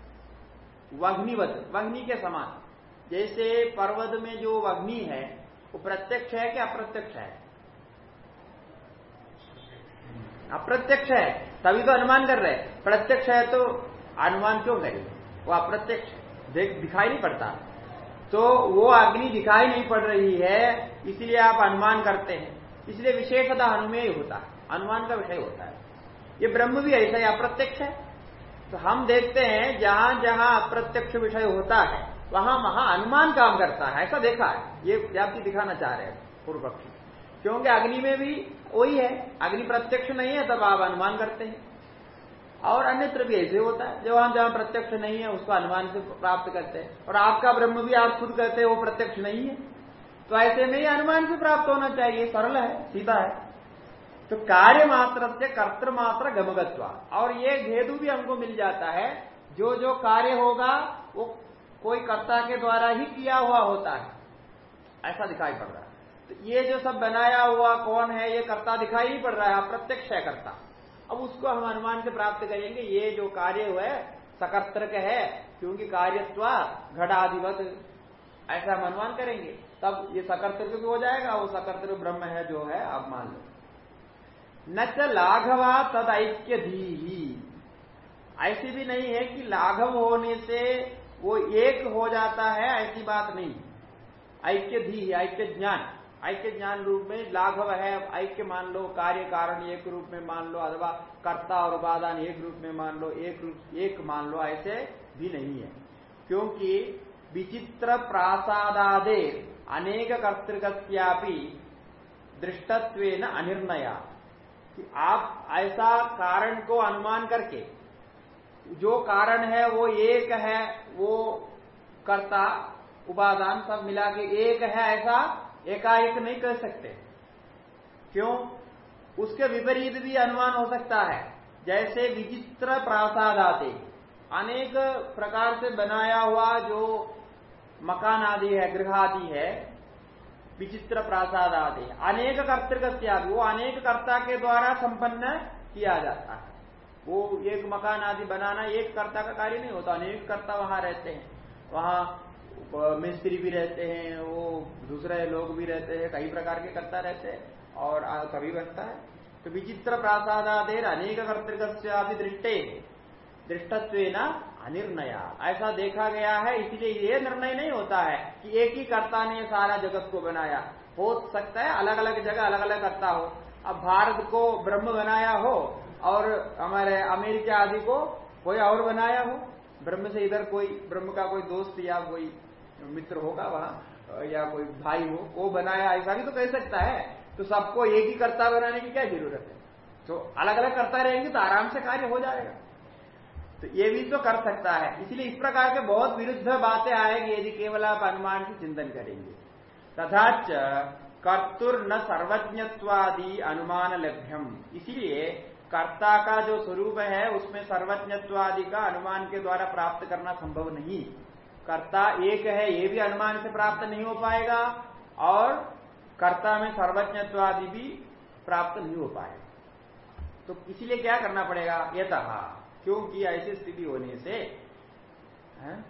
वग्निवत वग्नि के समान। जैसे पर्वत में जो अग्नि है, वो प्रत्यक्ष है कि अप्रत्यक्ष है? अप्रत्यक्ष है। तभी तो अनुमान कर रहे प्रत्यक्ष है तो अनुमान क्यों करेंगे वो अप्रत्यक्ष। देख, दिखाई नहीं पड़ता। तो वो अग्नि दिखाई नहीं पड़ रही है, इसलिए आप अनुमान करते हैं। इसलिए विशेषता अनुमेय होता है। अनुमान का विषय होता है। ये ब्रह्म भी ऐसा ही अप्रत्यक्ष है। तो हम देखते हैं, जहाँ जहाँ अप्रत्यक्ष विषय होता है, वहाँ वहाँ अनुमान काम करता है। ऐसा देखा है। ये व्याप्ति दिखाना चाह रहे हैं पूर्व पक्षी क्योंकि अग्नि में भी वही है, अग्नि प्रत्यक्ष नहीं है, तब आप अनुमान करते हैं। और अन्यत्र भी ऐसे होता है जो हम जहाँ प्रत्यक्ष नहीं है, उसको अनुमान से प्राप्त करते हैं। और आपका ब्रह्म भी आप खुद कहते हैं, वो प्रत्यक्ष नहीं है। तो ऐसे में अनुमान से प्राप्त होना चाहिए सरल है, सीधा है। तो कार्य मात्र से कर्तृ मात्र, गमगत्वा। और ये घेदु भी हमको मिल जाता है, जो जो कार्य होगा, वो कोई कर्ता के द्वारा ही किया हुआ होता है। ऐसा दिखाई पड़ रहा है। तो ये जो सब बनाया हुआ कौन है, ये कर्ता दिखाई नहीं पड़ रहा है अप्रत्यक्ष है कर्ता। अब उसको हम अनुमान से प्राप्त करेंगे, ये जो कार्य हुआ सकर्तक है, क्योंकि कार्यत्व घटाधिवत। ऐसा हम अनुमान करेंगे, तब ये सकर्तक भी हो जाएगा, वो सकर्तक ब्रह्म है, जो है, आप मान लो। न लाघवा तद ऐक्य धी ऐसी भी नहीं है कि लाघव होने से वो एक हो जाता है, ऐसी बात नहीं। ऐक्य धी ऐक्य ज्ञान ऐक्य ज्ञान रूप में लाघव है ऐक्य मान लो, कार्य कारण एक रूप में मान लो, अथवा कर्ता और उपादान एक रूप में मान लो, एक रूप, एक मान लो, ऐसे भी नहीं है। क्योंकि विचित्र प्रासादादे अनेक कर्तृकस्यापि दृष्टत्व अनिर्णया। कि आप ऐसा कारण को अनुमान करके, जो कारण है वो एक है, वो कर्ता, उपादान सब मिला के एक है ऐसा एकाएक नहीं कर सकते। क्यों? उसके विपरीत भी अनुमान हो सकता है, जैसे विचित्र प्रासाद आते अनेक प्रकार से बनाया हुआ जो मकान आदि है गृह आदि है, विचित्र प्रासाद आदि अनेक कर्तृक वो अनेक कर्ता के द्वारा संपन्न किया जाता है। वो एक मकान आदि बनाना एक कर्ता का कार्य नहीं होता, अनेक कर्ता वहाँ रहते हैं। वहाँ मिस्त्री भी रहते हैं, वो दूसरे लोग भी रहते हैं, कई प्रकार के करता रहते हैं और कभी बनता है। तो विचित्र प्रासादादेर अनेक कर्तृक दृष्टे दृष्टत्व अनिर्णया। ऐसा देखा गया है, इसलिए ये निर्णय नहीं होता है कि एक ही कर्ता ने सारा जगत को बनाया। हो सकता है अलग अलग जगह अलग अलग करता हो। अब भारत को ब्रह्म बनाया हो और हमारे अमेरिका आदि को कोई और बनाया हो। ब्रह्म से इधर कोई, ब्रह्म का कोई दोस्त या कोई मित्र होगा वहाँ, या कोई भाई हो, वो बनाया ऐसा भी तो कह सकता है। तो सबको एक ही कर्ता बनाने की क्या ज़रूरत है? तो अलग अलग करता रहेंगे तो आराम से कार्य हो जाएगा। तो ये भी तो कर सकता है। इसलिए इस प्रकार के बहुत विरुद्ध बातें आएगी यदि केवल आप अनुमान की चिंतन करेंगे। तथा कर्तुर न सर्वज्ञत्वादि अनुमान लभ्यम। इसीलिए कर्ता का जो स्वरूप है, उसमें सर्वज्ञत्वादि का अनुमान के द्वारा प्राप्त करना संभव नहीं। कर्ता एक है, ये भी अनुमान से प्राप्त नहीं हो पाएगा और कर्ता में सर्वज्ञत्वादि भी प्राप्त नहीं हो पाएगा। तो इसीलिए क्या करना पड़ेगा? यतः क्योंकि ऐसी स्थिति होने से, है?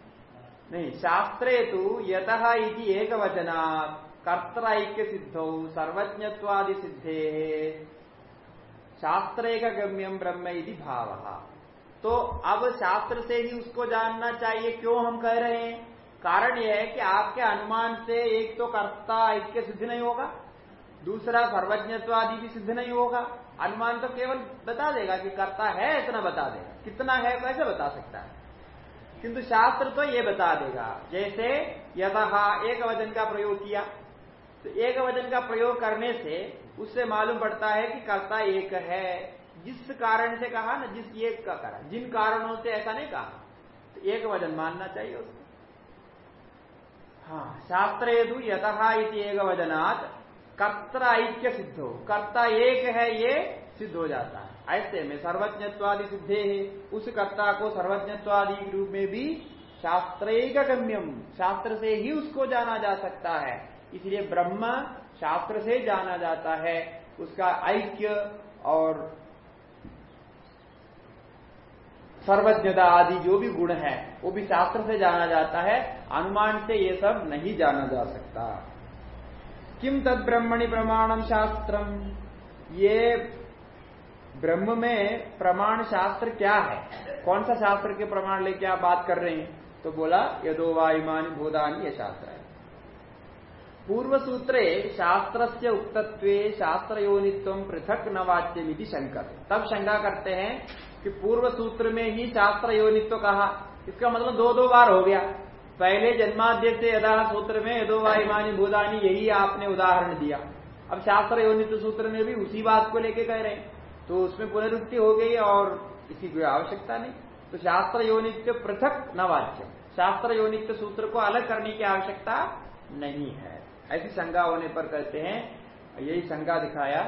नहीं, शास्त्रे तो यतः एक वचना कर्तराइक्य सिद्धौ, सर्वज्ञत्वादि सिद्धे शास्त्रेक गम्यम ब्रह्म भाव। तो अब शास्त्र से ही उसको जानना चाहिए क्यों हम कह रहे हैं। कारण यह है कि आपके अनुमान से एक तो कर्ता ऐक्य सिद्ध नहीं होगा, दूसरा सर्वज्ञत्वादि भी सिद्ध नहीं होगा। अनुमान तो केवल बता देगा कि कर्ता है, इतना बता देगा। कितना है, कैसे बता सकता है? किंतु शास्त्र तो ये बता देगा, जैसे यथा एक वज़न का प्रयोग किया तो एक वज़न का प्रयोग करने से उससे मालूम पड़ता है कि कर्ता एक है। जिस कारण से कहा ना, जिस एक का कारण। जिन कारणों से ऐसा नहीं कहा तो एक वज़न मानना चाहिए उसको। हाँ शास्त्र यदु यथा एक वजनात्, कर्ता ऐक्य सिद्ध। हो कर्ता एक है, ये सिद्ध हो जाता है। ऐसे में सर्वज्ञत्वादि सिद्धे है। उस कर्ता को सर्वज्ञत्वादि रूप में भी शास्त्र गम्यम। शास्त्र से ही उसको जाना जा सकता है। इसलिए ब्रह्म शास्त्र से जाना जाता है। उसका ऐक्य और सर्वज्ञता आदि जो भी गुण है, वो भी शास्त्र से जाना जाता है अनुमान से ये सब नहीं जाना जा सकता। किम तद ब्रह्मणि प्रमाणम शास्त्रम? ये ब्रह्म में प्रमाण शास्त्र क्या है? कौन सा शास्त्र के प्रमाण लेके आप बात कर रहे हैं? तो बोला, यदो वायुमान भूदानी ये शास्त्र है। पूर्व सूत्रे शास्त्र से उक्तत्व शास्त्र योनित्व पृथक न वाच्य शंकर तब शंका करते हैं कि पूर्व सूत्र में ही शास्त्र योनित्व कहा। इसका मतलब दो दो बार हो गया। पहले जन्माद्य से यदा सूत्र में यदो वायुमानी भूदानी यही आपने उदाहरण दिया। अब शास्त्र योनित्व सूत्र में भी उसी बात को लेके कह रहे हैं। तो उसमें पुनरुक्ति हो गई और इसी की आवश्यकता नहीं। तो शास्त्र योनित्व पृथक न वाच्य शास्त्र योनित्व सूत्र को अलग करने की आवश्यकता नहीं है। ऐसी शंका होने पर कहते हैं, यही शंका दिखाया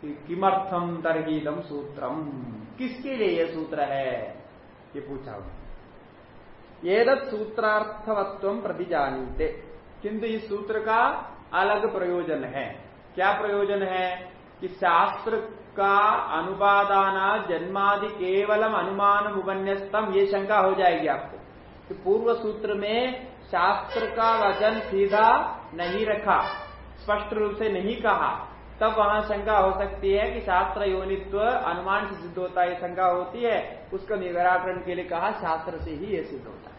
कि किमर्थम तरगीदम सूत्रम? किसके लिए यह सूत्र है? ये पूछा ये सूत्रार्थवत्व प्रति जानते किंतु इस सूत्र का अलग प्रयोजन है। क्या प्रयोजन है? कि शास्त्र का अनुपादाना जन्मादि केवलम अनुमान उपन्यस्तम ये शंका हो जाएगी आपको। कि पूर्व सूत्र में शास्त्र का वचन सीधा नहीं रखा, स्पष्ट रूप से नहीं कहा तब वहाँ शंका हो सकती है कि शास्त्र योनित्व अनुमान से सिद्ध होता है शंका होती है, उसका निराकरण के लिए कहा शास्त्र से ही यह सिद्ध होता है।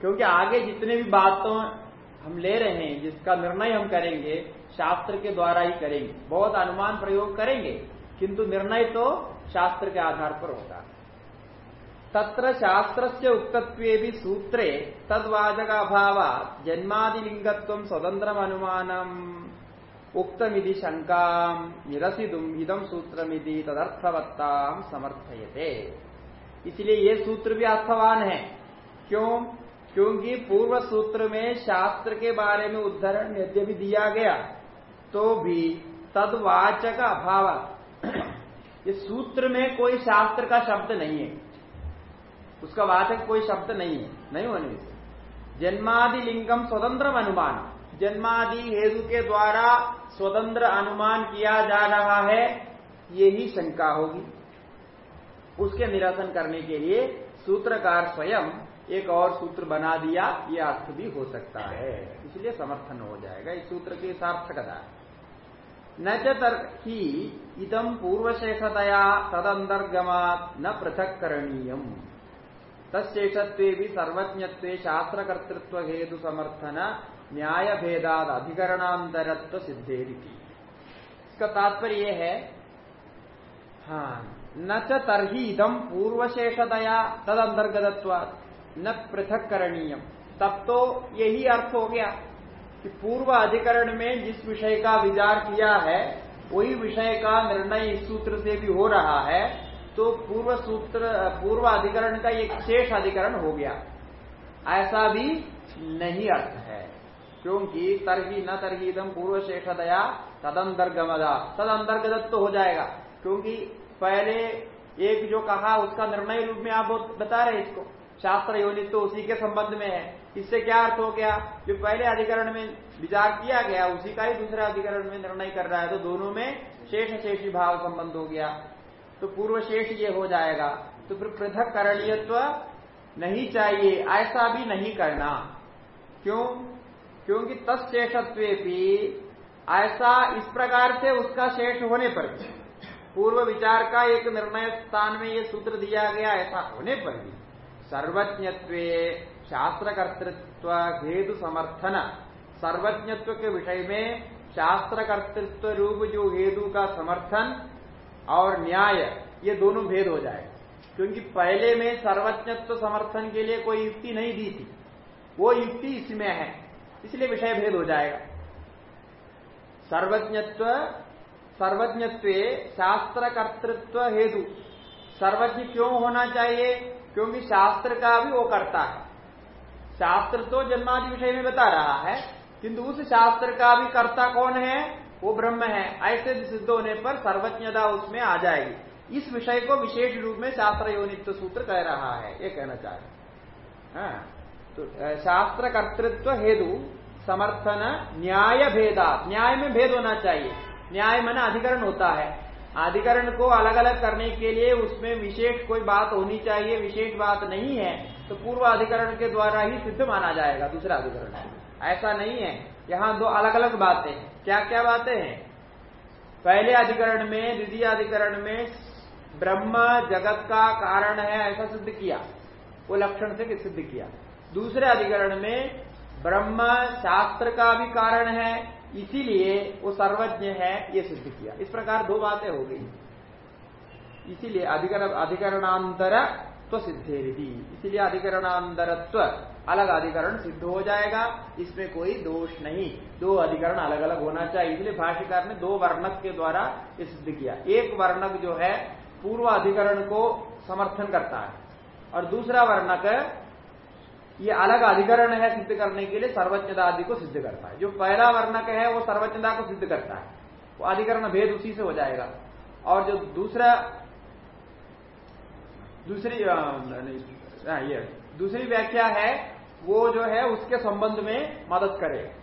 क्योंकि आगे जितने भी बातों हम ले रहे हैं, जिसका निर्णय हम करेंगे, शास्त्र के द्वारा ही करेंगे। बहुत अनुमान प्रयोग करेंगे, किंतु निर्णय तो शास्त्र के आधार पर होगा तत्र शास्त्र से उक्तत्व भी सूत्रे तदवाचक अभाव जन्मादिलिंगत्व स्वतंत्र अनुमान उक्तमिति शंका निरसिदुम इदम सूत्रमिति तदर्थवत्ता समर्थयते। इसलिए ये सूत्र भी अर्थवान है। क्यों? क्योंकि पूर्व सूत्र में शास्त्र के बारे में उदाहरण यद्यपि दिया गया तो भी तदवाचक अभाव इस सूत्र में कोई शास्त्र का शब्द नहीं है। उसका वाचक कोई शब्द नहीं है। नहीं होने से जन्मादि लिंगम स्वतंत्र अनुमान जन्मादि हेतु के द्वारा स्वतंत्र अनुमान किया जा रहा है, यही शंका होगी। उसके निरासन करने के लिए सूत्रकार स्वयं एक और सूत्र बना दिया, ये अर्थ भी हो सकता है। इसलिए समर्थन हो जाएगा इस सूत्र की सार्थकता। न ही इदम पूर्वशेषतया तदंतर्गमा न पृथक करणीयम। तत्शेषत्व भी सर्वज्ञत्व शास्त्रकर्तृत्व हेतु समर्थन न्याय भेदाद अधिकरणांतरत्व सिद्धेरी इसका तात्पर्य यह है हाँ न च तरही इदम पूर्वशेषतया तद अंतर्गत न पृथक करणीय तब तो यही अर्थ हो गया कि पूर्व अधिकरण में जिस विषय का विचार किया है, वही विषय का निर्णय इस सूत्र से भी हो रहा है तो पूर्व सूत्र, पूर्व अधिकरण का एक शेष अधिकरण हो गया। ऐसा भी नहीं अर्थ है। क्योंकि तरही न तरही दम पूर्व शेषदया तदंतर्गमदा। तद अंतर्गत तो हो जाएगा। क्योंकि पहले एक जो कहा, उसका निर्णय रूप में आप बता रहे इसको। शास्त्र योनित तो उसी के संबंध में है। इससे क्या अर्थ हो गया? जो पहले अधिकरण में विचार किया गया, उसी का ही दूसरे अधिकरण में निर्णय कर रहा है। तो दोनों में शेष शेषी भाव संबंध हो गया। तो पूर्व शेष ये हो जाएगा। तो फिर पृथक करणीयत्व नहीं चाहिए, ऐसा भी नहीं करना। क्यों? क्योंकि तत्शेषत्व भी ऐसा इस प्रकार से उसका शेष होने पर भी, पूर्व विचार का एक निर्णय स्थान में ये सूत्र दिया गया, ऐसा होने पर भी, सर्वज्ञत्व शास्त्रकर्तृत्व हेतु समर्थन, सर्वज्ञत्व के विषय में शास्त्र कर्तृत्व रूप जो हेतु का समर्थन और न्याय, ये दोनों भेद हो जाए। क्योंकि पहले में सर्वज्ञत्व समर्थन के लिए कोई युक्ति नहीं दी थी। वो युक्ति इसमें है। इसलिए विषय भेद हो जाएगा। सर्वज्ञत्व सर्वज्ञत्व शास्त्र कर्तृत्व हेतु। सर्वज्ञ क्यों होना चाहिए? क्योंकि शास्त्र का भी वो करता है। शास्त्र तो जन्मादि विषय में बता रहा है किंतु उस शास्त्र का भी कर्ता कौन है? वो ब्रह्म है। ऐसे सिद्ध होने पर सर्वज्ञता उसमें आ जाएगी। इस विषय को विशेष रूप में शास्त्र योनित्व सूत्र कह रहा है ये कहना चाह रहे हाँ, तो शास्त्र कर्तृत्व हेतु समर्थन, न्याय, भेदा। न्याय में भेद होना चाहिए। न्याय मन अधिकरण होता है। अधिकरण को अलग अलग करने के लिए उसमें विशेष कोई बात होनी चाहिए, विशेष बात नहीं है तो पूर्व अधिकरण के द्वारा ही सिद्ध माना जाएगा, दूसरा अधिकरण। ऐसा नहीं है। यहाँ दो अलग अलग बातें क्या क्या बातें हैं? पहले अधिकरण में, द्वितीय अधिकरण में ब्रह्म जगत का कारण है, ऐसा सिद्ध किया। वो लक्षण से सिद्ध किया। दूसरे अधिकरण में ब्रह्म शास्त्र का भी कारण है, इसीलिए वो सर्वज्ञ है, ये सिद्ध किया। इस प्रकार दो बातें हो गई। इसीलिए अधिकरण, अधिकरणांतर तो सिद्धेरिधि इसीलिए अधिकरणांतरत्व, अलग अधिकरण सिद्ध हो जाएगा, इसमें कोई दोष नहीं। दो अधिकरण अलग अलग होना चाहिए। इसलिए भाष्यकार ने दो वर्णक के द्वारा ये सिद्ध किया। एक वर्णक जो है, पूर्व अधिकरण को समर्थन करता है, और दूसरा वर्णक ये अलग अधिकरण है सिद्ध करने के लिए सर्वज्ञता आदि को सिद्ध करता है। जो पहला वर्णक है, वो सर्वज्ञता को सिद्ध करता है। वो अधिकरण भेद उसी से हो जाएगा। और जो दूसरा, दूसरी ये, दूसरी व्याख्या है, वो जो है, उसके संबंध में मदद करे।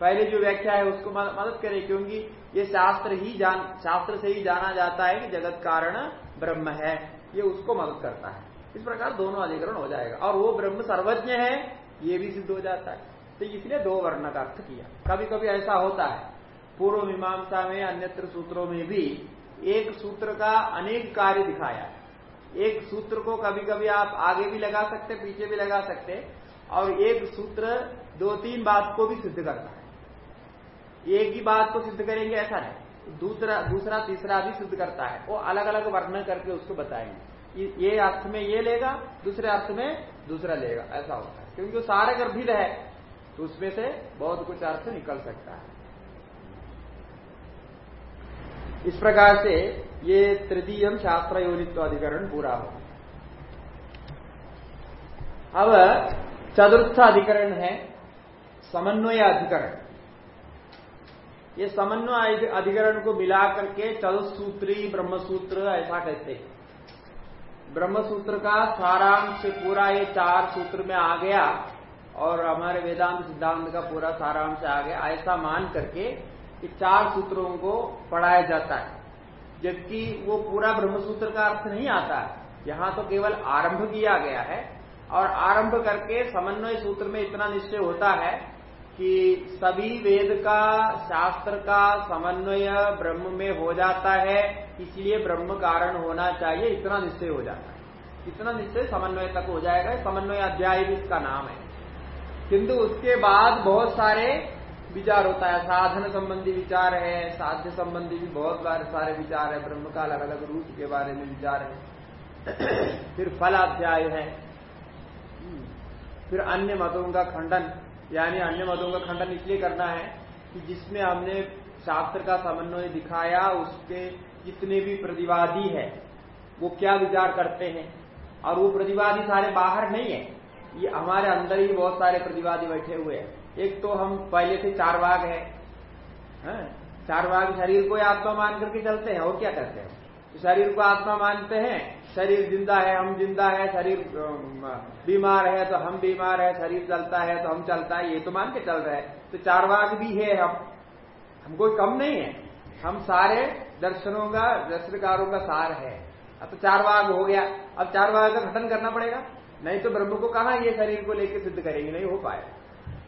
पहले जो व्याख्या है, उसको मदद करे, क्योंकि ये शास्त्र ही जान, शास्त्र से ही जाना जाता है कि जगत कारण ब्रह्म है। ये उसको मदद करता है। इस प्रकार दोनों अधिकरण हो जाएगा। और वो ब्रह्म सर्वज्ञ है, ये भी सिद्ध हो जाता है। तो इसलिए दो वर्ण का अर्थ किया। कभी कभी ऐसा होता है, पूर्व मीमांसा में, अन्यत्र सूत्रों में भी एक सूत्र का अनेक कार्य दिखाया है। एक सूत्र को कभी कभी आप आगे भी लगा सकते, पीछे भी लगा सकते, और एक सूत्र दो तीन बात को भी सिद्ध करता है। एक ही बात को सिद्ध करेंगे ऐसा नहीं। दूसरा दूसरा, तीसरा भी सिद्ध करता है। वो अलग अलग वर्ण करके उसको बताएँगे। ये अर्थ में ये लेगा, दूसरे अर्थ में दूसरा लेगा, ऐसा होता है। क्योंकि वो सारे गर्भित है तो उसमें से बहुत कुछ अर्थ निकल सकता है। इस प्रकार से ये तृतीय शास्त्र योनित्व अधिकरण पूरा हो अब चतुर्थ अधिकरण है, समन्वय अधिकरण। ये समन्वय अधिकरण को मिला करके चतुसूत्री ब्रह्मसूत्र ऐसा कहते हैं। ब्रह्मसूत्र का सारांश पूरा ये चार सूत्र में आ गया और हमारे वेदांत सिद्धांत का पूरा सारांश आ गया। ऐसा मान करके कि चार सूत्रों को पढ़ाया जाता है, जबकि वो पूरा ब्रह्मसूत्र का अर्थ नहीं आता। है यहाँ तो केवल आरंभ किया गया है और आरंभ करके समन्वय सूत्र में इतना निश्चय होता है कि सभी वेद का, शास्त्र का समन्वय ब्रह्म में हो जाता है, इसलिए ब्रह्म कारण होना चाहिए, इतना निश्चय हो जाता है। इतना निश्चय समन्वय तक हो जाएगा समन्वय अध्याय भी इसका नाम है। किंतु उसके बाद बहुत सारे विचार होता है, साधन संबंधी विचार है, साध्य संबंधी भी बहुत बार सारे विचार है, ब्रह्म का अलग अलग रूप के बारे में विचार है। फिर फलाध्याय है। फिर अन्य मतों का खंडन। यानी अन्य मतों का खंडन इसलिए करना है कि जिसमें हमने शास्त्र का समन्वय दिखाया उसके जितने भी प्रतिवादी है वो क्या विचार करते हैं? और वो प्रतिवादी सारे बाहर नहीं है। ये हमारे अंदर ही बहुत सारे प्रतिवादी बैठे हुए हैं। एक तो हम पहले से चार बाग है, हाँ? चार बाग शरीर को आत्मा मान करके चलते हैं। और क्या करते हैं? तो शरीर को आत्मा मानते हैं शरीर ज़िंदा है, हम ज़िंदा है, शरीर बीमार है तो हम बीमार है, शरीर चलता है तो हम चलता है, ये तो मान के चल रहे हैं। तो चार बाग भी है हम। हम कोई कम नहीं है। हम सारे दर्शनों का, दर्शनकारों का सार है। अब तो चार भाग हो गया। अब चार भाग का घटन करना पड़ेगा। नहीं तो ब्रह्म को कहा ये शरीर को लेकर सिद्ध करेंगे? नहीं हो पाए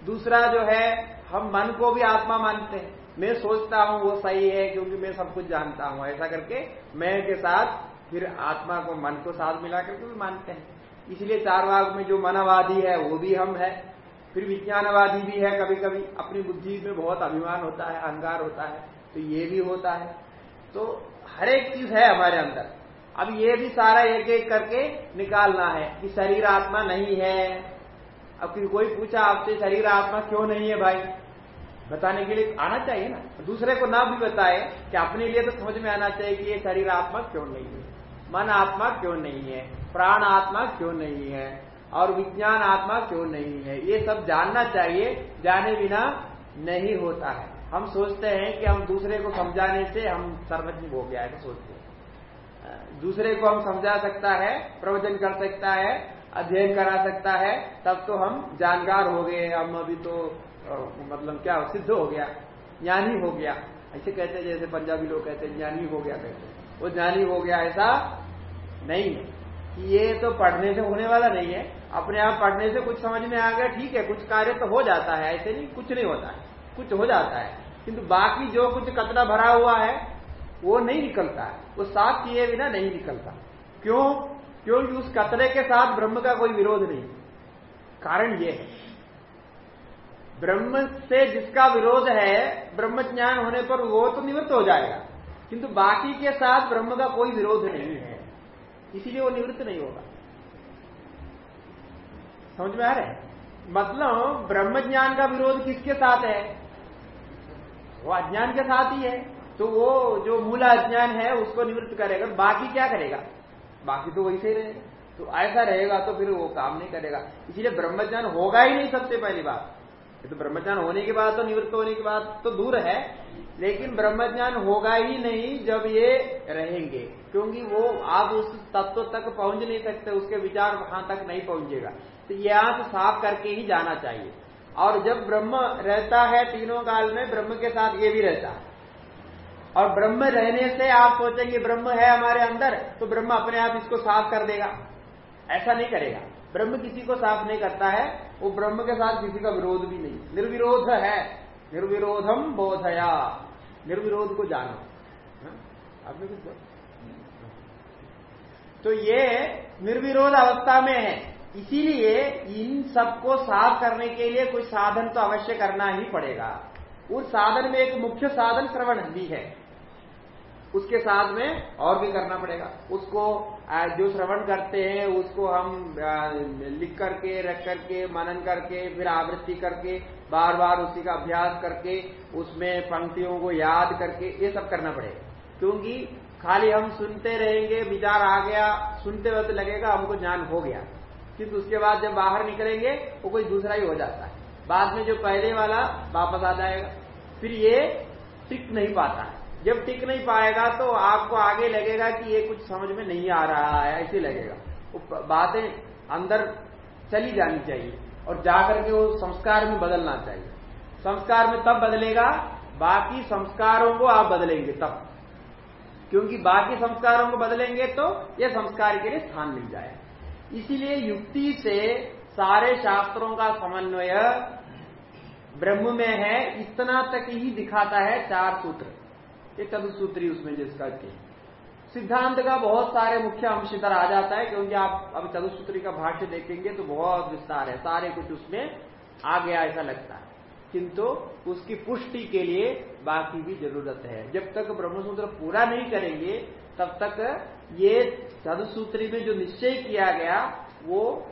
दूसरा जो है, हम मन को भी आत्मा मानते हैं। मैं सोचता हूँ वो सही है, क्योंकि मैं सब कुछ जानता हूँ। ऐसा करके मैं के साथ फिर आत्मा को मन को साथ मिला करके भी मानते हैं। इसलिए चार भाग में जो मनवादी है, वो भी हम है। फिर विज्ञानवादी भी है कभी कभी अपनी बुद्धि में बहुत अभिमान होता है, अहंकार होता है तो ये भी होता है। तो हर एक चीज़ है हमारे अंदर। अब ये भी सारा एक एक करके निकालना है कि शरीर आत्मा नहीं है। अब फिर कोई पूछा, आपसे, शरीर आत्मा क्यों नहीं है भाई? बताने के लिए आना चाहिए ना। दूसरे को ना भी बताए कि अपने लिए तो समझ में आना चाहिए कि ये शरीर आत्मा क्यों नहीं है। मन आत्मा क्यों नहीं है? प्राण आत्मा क्यों नहीं है? और विज्ञान आत्मा क्यों नहीं है? ये सब जानना चाहिए, जाने बिना नहीं होता है। हम सोचते हैं कि हम दूसरे को समझाने से हम सर्वज्ञ हो गया है सोचते हैं। दूसरे को हम समझा सकता है, प्रवचन कर सकता है, अध्ययन करा सकता है, तब तो हम जानकार हो गए हम अभी तो मतलब क्या, सिद्ध हो गया, ज्ञानी हो गया। ऐसे कहते हैं जैसे पंजाबी लोग कहते हैं, ज्ञानी हो गया कहते वो ज्ञानी हो गया, ऐसा नहीं है ये तो पढ़ने से होने वाला नहीं है, अपने आप पढ़ने से कुछ समझ में आ गया, ठीक है, कुछ कार्य तो हो जाता है, ऐसे नहीं, कुछ नहीं होता है, कुछ हो जाता है, किंतु बाकी जो कुछ कचरा भरा हुआ है, वो नहीं निकलता है वो साफ़ किए बिना नहीं निकलता। क्यों? क्योंकि उस कतरे के साथ ब्रह्म का कोई विरोध नहीं। कारण ये है। ब्रह्म से जिसका विरोध है ब्रह्म ज्ञान होने पर वो तो निवृत्त हो जाएगा, किंतु बाकी के साथ ब्रह्म का कोई विरोध नहीं है। इसीलिए वो निवृत्त नहीं होगा। समझ में आ रहे मतलब ब्रह्म ज्ञान का विरोध किसके साथ है? वो अज्ञान के साथ ही है। तो वो जो मूल अज्ञान है, उसको निवृत्त करेगा। बाकी क्या करेगा? बाकी तो वैसे ही रहेगा। तो ऐसा रहेगा तो फिर वो काम नहीं करेगा। इसीलिए ब्रह्मज्ञान होगा ही नहीं सबसे पहली बात। तो ब्रह्मज्ञान होने के बाद तो निवृत्त होने के बाद तो दूर है। लेकिन ब्रह्मज्ञान होगा ही नहीं जब ये रहेंगे। क्योंकि वो आप उस तत्व तक पहुँच नहीं सकते, उसके विचार वहाँ तक नहीं पहुंचेगा। तो यहाँ से साफ़ करके ही जाना चाहिए। और जब ब्रह्म रहता है तीनों काल में, ब्रह्म के साथ ये भी रहता है। और ब्रह्म रहने से आप सोचेंगे, ब्रह्म है हमारे अंदर तो ब्रह्म अपने आप इसको साफ़ कर देगा। ऐसा नहीं करेगा। ब्रह्म किसी को साफ़ नहीं करता है, वो ब्रह्म के साथ किसी का विरोध भी नहीं। निर्विरोध है। निर्विरोधम बोधया। निर्विरोध को जानो। हाँ? आपने कुछ तो ये निर्विरोध अवस्था में है। इसीलिए इन सबको साफ़ करने के लिए कोई साधन तो अवश्य करना ही पड़ेगा। उस साधन में एक मुख्य साधन श्रवण भी है। उसके साथ में और भी करना पड़ेगा। उसको जो श्रवण करते हैं, उसको हम लिख करके, रख करके, मनन करके, फिर आवृत्ति करके बार बार उसी का अभ्यास करके, उसमें पंक्तियों को याद करके, ये सब करना पड़ेगा। क्योंकि खाली हम सुनते रहेंगे, विचार आ गया, सुनते वक्त लगेगा, हमको ज्ञान हो गया। किंतु उसके बाद जब बाहर निकलेंगे, वो कोई दूसरा ही हो जाता है। बाद में जो पहले वाला वापस आ जाएगा। फिर ये टिक नहीं पाता है। जब टिक नहीं पाएगा तो आपको आगे लगेगा कि ये कुछ समझ में नहीं आ रहा है, ऐसे लगेगा। वो बातें अंदर चली जानी चाहिए और जाकर के वो संस्कार में बदलना चाहिए। संस्कार में तब बदलेगा, बाकी संस्कारों को आप बदलेंगे तब। क्योंकि बाकी संस्कारों को बदलेंगे तो यह संस्कार के लिए स्थान मिल जाए इसीलिए युक्ति से सारे शास्त्रों का समन्वय ब्रह्म में है, इतना तक ही दिखाता है चार सूत्र। ये चतुसूत्री उसमें जिसका के सिद्धांत का बहुत सारे मुख्य अंश इधर आ जाता है, क्योंकि आप अब चतुसूत्री का भाष्य देखेंगे तो बहुत विस्तार है, सारे कुछ उसमें आ गया ऐसा लगता है। किंतु उसकी पुष्टि के लिए बाकी भी ज़रूरत है। जब तक ब्रह्मसूत्र पूरा नहीं करेंगे, तब तक ये सदसूत्री में जो निश्चय किया गया, वो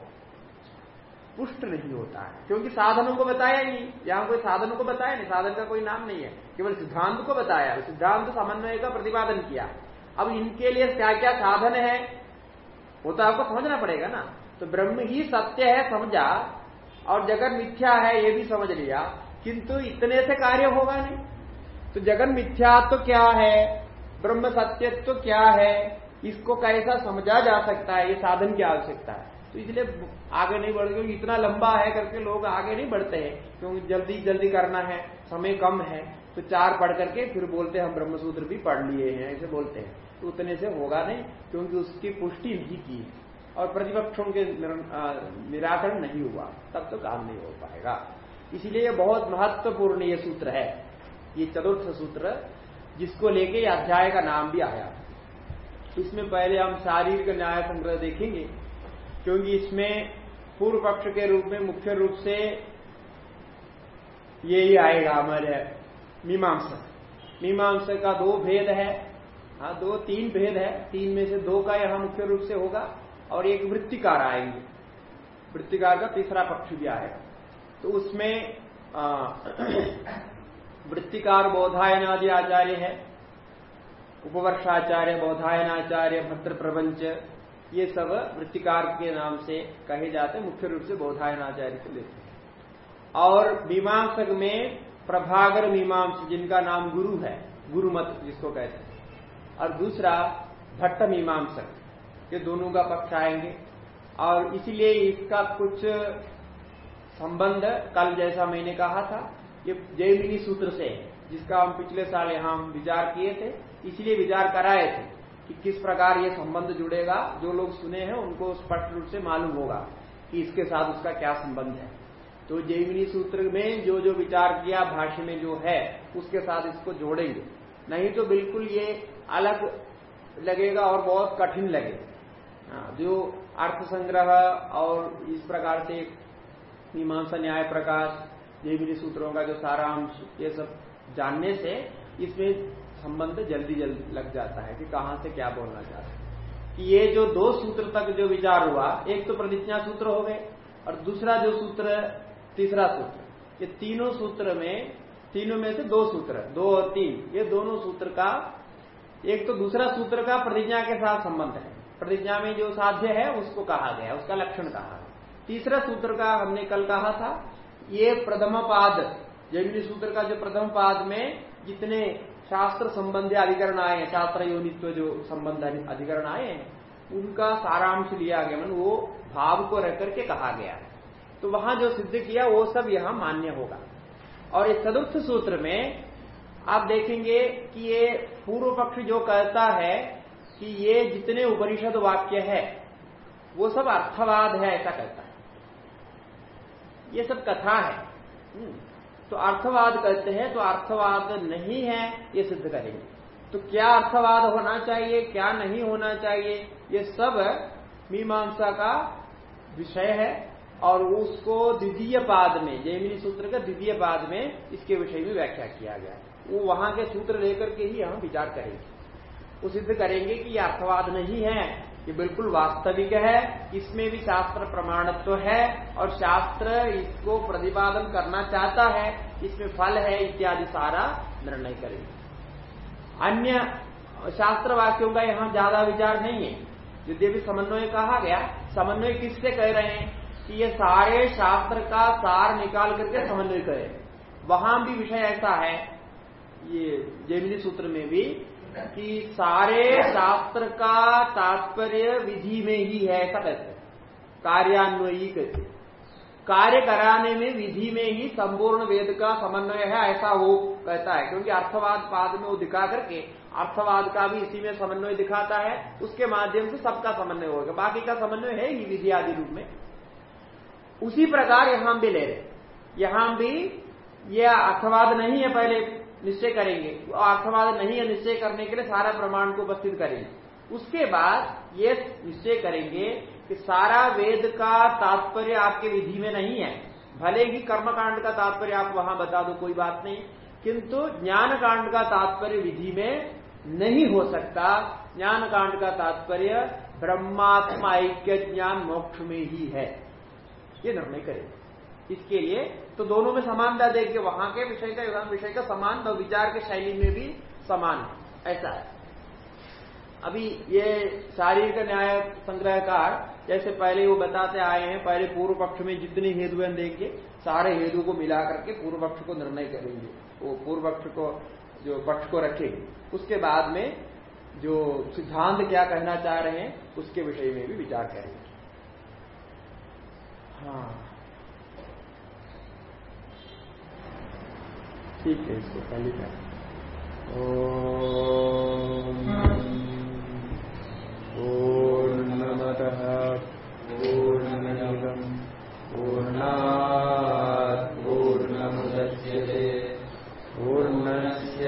पुष्ट नहीं होता है। क्योंकि साधनों को बताया नहीं। यहाँ कोई साधनों को बताया नहीं। साधन का कोई नाम नहीं है। केवल सिद्धांत को बताया। सिद्धांत समन्वय का प्रतिपादन किया। अब इनके लिए क्या क्या साधन है, वो तो आपको समझना पड़ेगा ना। तो ब्रह्म ही सत्य है समझा, और जगत मिथ्या है, ये भी समझ लिया। किंतु इतने से कार्य होगा नहीं। तो जगन मिथ्या तो क्या है? ब्रह्म सत्यत्व तो क्या है? इसको कैसा समझा जा सकता है? ये साधन की आवश्यकता है। तो इसलिए आगे नहीं बढ़ क्योंकि इतना लंबा है करके लोग आगे नहीं बढ़ते हैं। क्योंकि जल्दी जल्दी करना है, समय कम है। तो चार पढ़ करके फिर बोलते हैं, हम ब्रह्मसूत्र भी पढ़ लिए हैं, ऐसे बोलते हैं। तो उतने से होगा नहीं, क्योंकि उसकी पुष्टि नहीं की। और प्रतिपक्षों के निराकरण नहीं हुआ। तब तो काम नहीं हो पाएगा। इसीलिए बहुत महत्वपूर्ण ये सूत्र है, ये चतुर्थ सूत्र, जिसको लेके अध्याय का नाम भी आया। इसमें पहले हम शारीरिक न्याय संग्रह देखेंगे, क्योंकि इसमें पूर्व पक्ष के रूप में मुख्य रूप से ये ही आएगा हमारे मीमांसा। मीमांसा का दो भेद है हाँ दो तीन भेद है, तीन में से दो का यहाँ मुख्य रूप से होगा, और एक वृत्तिकार आएँगे। वृत्तिकार का तीसरा पक्ष भी आएगा। तो उसमें वृत्तिकार बोधायन आदि आचार्य है, उपवर्षाचार्य, बोधायनाचार्य भद्र प्रपंच ये सब वृत्तिकार के नाम से कहे जाते हैं, मुख्य रूप से बोधायनाचार्य से लेते हैं। और मीमांसक में प्रभागर मीमांस, जिनका नाम गुरु है, गुरुमत जिसको कहते हैं, और दूसरा भट्ट मीमांसक, ये दोनों का पक्ष आएँगे। और इसीलिए इसका कुछ संबंध कल जैसा मैंने कहा था ये जयमिनी सूत्र से जिसका हम पिछले साल यहाँ विचार किए थे इसलिए विचार कराए थे कि किस प्रकार ये संबंध जुड़ेगा। जो लोग सुने हैं उनको स्पष्ट रूप से मालूम होगा कि इसके साथ उसका क्या संबंध है। तो जैमिनी सूत्र में जो जो विचार किया भाष्य में जो है उसके साथ इसको जोड़ेंगे। नहीं तो बिल्कुल ये अलग लगेगा और बहुत कठिन लगेगा। हाँ, जो अर्थ संग्रह और इस प्रकार से मीमांसा, न्याय प्रकाश जैमिनी सूत्रों का जो सारांश, ये सब जानने से इसमें संबंध जल्दी जल्दी लग जाता है कि कहाँ से क्या बोलना चाहते हैं। कि ये जो दो सूत्र तक जो विचार हुआ, एक तो प्रतिज्ञा सूत्र हो गए और दूसरा जो सूत्र, तीसरा सूत्र, ये तीनों सूत्र में, तीनों में से दो सूत्र, दो और तीन, ये दोनों सूत्र का, एक तो दूसरा सूत्र का प्रतिज्ञा के साथ संबंध है। प्रतिज्ञा में जो साध्य है, उसको कहा गया उसका लक्षण कहा तीसरा सूत्र का हमने कल कहा था, ये प्रथम पाद जैमिनी सूत्र का जो प्रथम पाद में जितने शास्त्र संबंधी अधिकरण आए हैं, शास्त्र योनित्व जो संबंध अधिकरण आए हैं, उनका सारांश लिया गया मन वो भाव को रह करके कहा गया है। तो वहाँ जो सिद्ध किया, वो सब यहाँ मान्य होगा। और ये चतुर्थ सूत्र में आप देखेंगे कि ये पूर्व पक्ष जो कहता है कि ये जितने उपनिषद वाक्य है, वो सब अर्थवाद है ऐसा कहता है। ये सब कथा है। हम्म। तो अर्थवाद कहते हैं तो अर्थवाद नहीं है, ये सिद्ध करेंगे। तो क्या अर्थवाद होना चाहिए, क्या नहीं होना चाहिए, ये सब मीमांसा का विषय है, और उसको द्वितीय पाद में जयमिनी सूत्र का द्वितीय पाद में इसके विषय में व्याख्या किया गया वो वहाँ के सूत्र लेकर के ही हम विचार करेंगे। वो सिद्ध करेंगे कि यह अर्थवाद नहीं है। ये बिल्कुल वास्तविक है। इसमें भी शास्त्र प्रमाणत्व तो है और शास्त्र इसको प्रतिपादन करना चाहता है। इसमें फल है इत्यादि सारा निर्णय करेंगे। अन्य शास्त्र वाक्यों का यहाँ ज़्यादा विचार नहीं है। यद्यपि समन्वय कहा गया। समन्वय किससे कह रहे हैं? कि ये सारे शास्त्र का सार निकाल करके समन्वय करे। वहाँ भी विषय ऐसा है। ये जैमिनी सूत्र में भी कि सारे शास्त्र का तात्पर्य विधि में ही है, ऐसा कहते कार्यान्वयी कहते कार्य कराने में विधि में ही संपूर्ण वेद का समन्वय है, ऐसा वो कहता है। क्योंकि अर्थवाद पाद में वो दिखा करके अर्थवाद का भी इसी में समन्वय दिखाता है, उसके माध्यम से सबका समन्वय होगा। बाकी का समन्वय है ही विधि आदि रूप में। उसी प्रकार यहाँ भी ले रहे यहाँ भी यह अर्थवाद नहीं है पहले निश्चय करेंगे। अर्थवाद नहीं है निश्चय करने के लिए सारा प्रमाण को उपस्थित करेंगे उसके बाद ये निश्चय करेंगे कि सारा वेद का तात्पर्य आपके विधि में नहीं है। भले ही कर्मकांड का तात्पर्य आप वहाँ बता दो, कोई बात नहीं। किंतु ज्ञान कांड का तात्पर्य विधि में नहीं हो सकता। ज्ञान कांड का तात्पर्य ब्रह्मात्मा ऐक्य ज्ञान मोक्ष में ही है। ये निर्णय करें। इसके लिए तो दोनों में समानता देखिए, वहाँ के विषय का विषय का समान तो विचार के शैली में भी समान है। ऐसा है। अभी ये शारीरिक न्याय संग्रहकार, जैसे पहले वो बताते आए हैं, पहले पूर्व पक्ष में जितनी हेतु हैं देंगे सारे हेतु को मिला करके पूर्व पक्ष को निर्णय करेंगे। वो पूर्व पक्ष को, जो पक्ष को रखेंगे। उसके बाद में जो सिद्धांत क्या कहना चाह रहे हैं, उसके विषय में भी विचार करेंगे। हाँ। ठीक है इसको क्या पूर्णमतः पूर्णमिदम् पूर्णात् पूर्णमुदच्यते। पूर्णस्य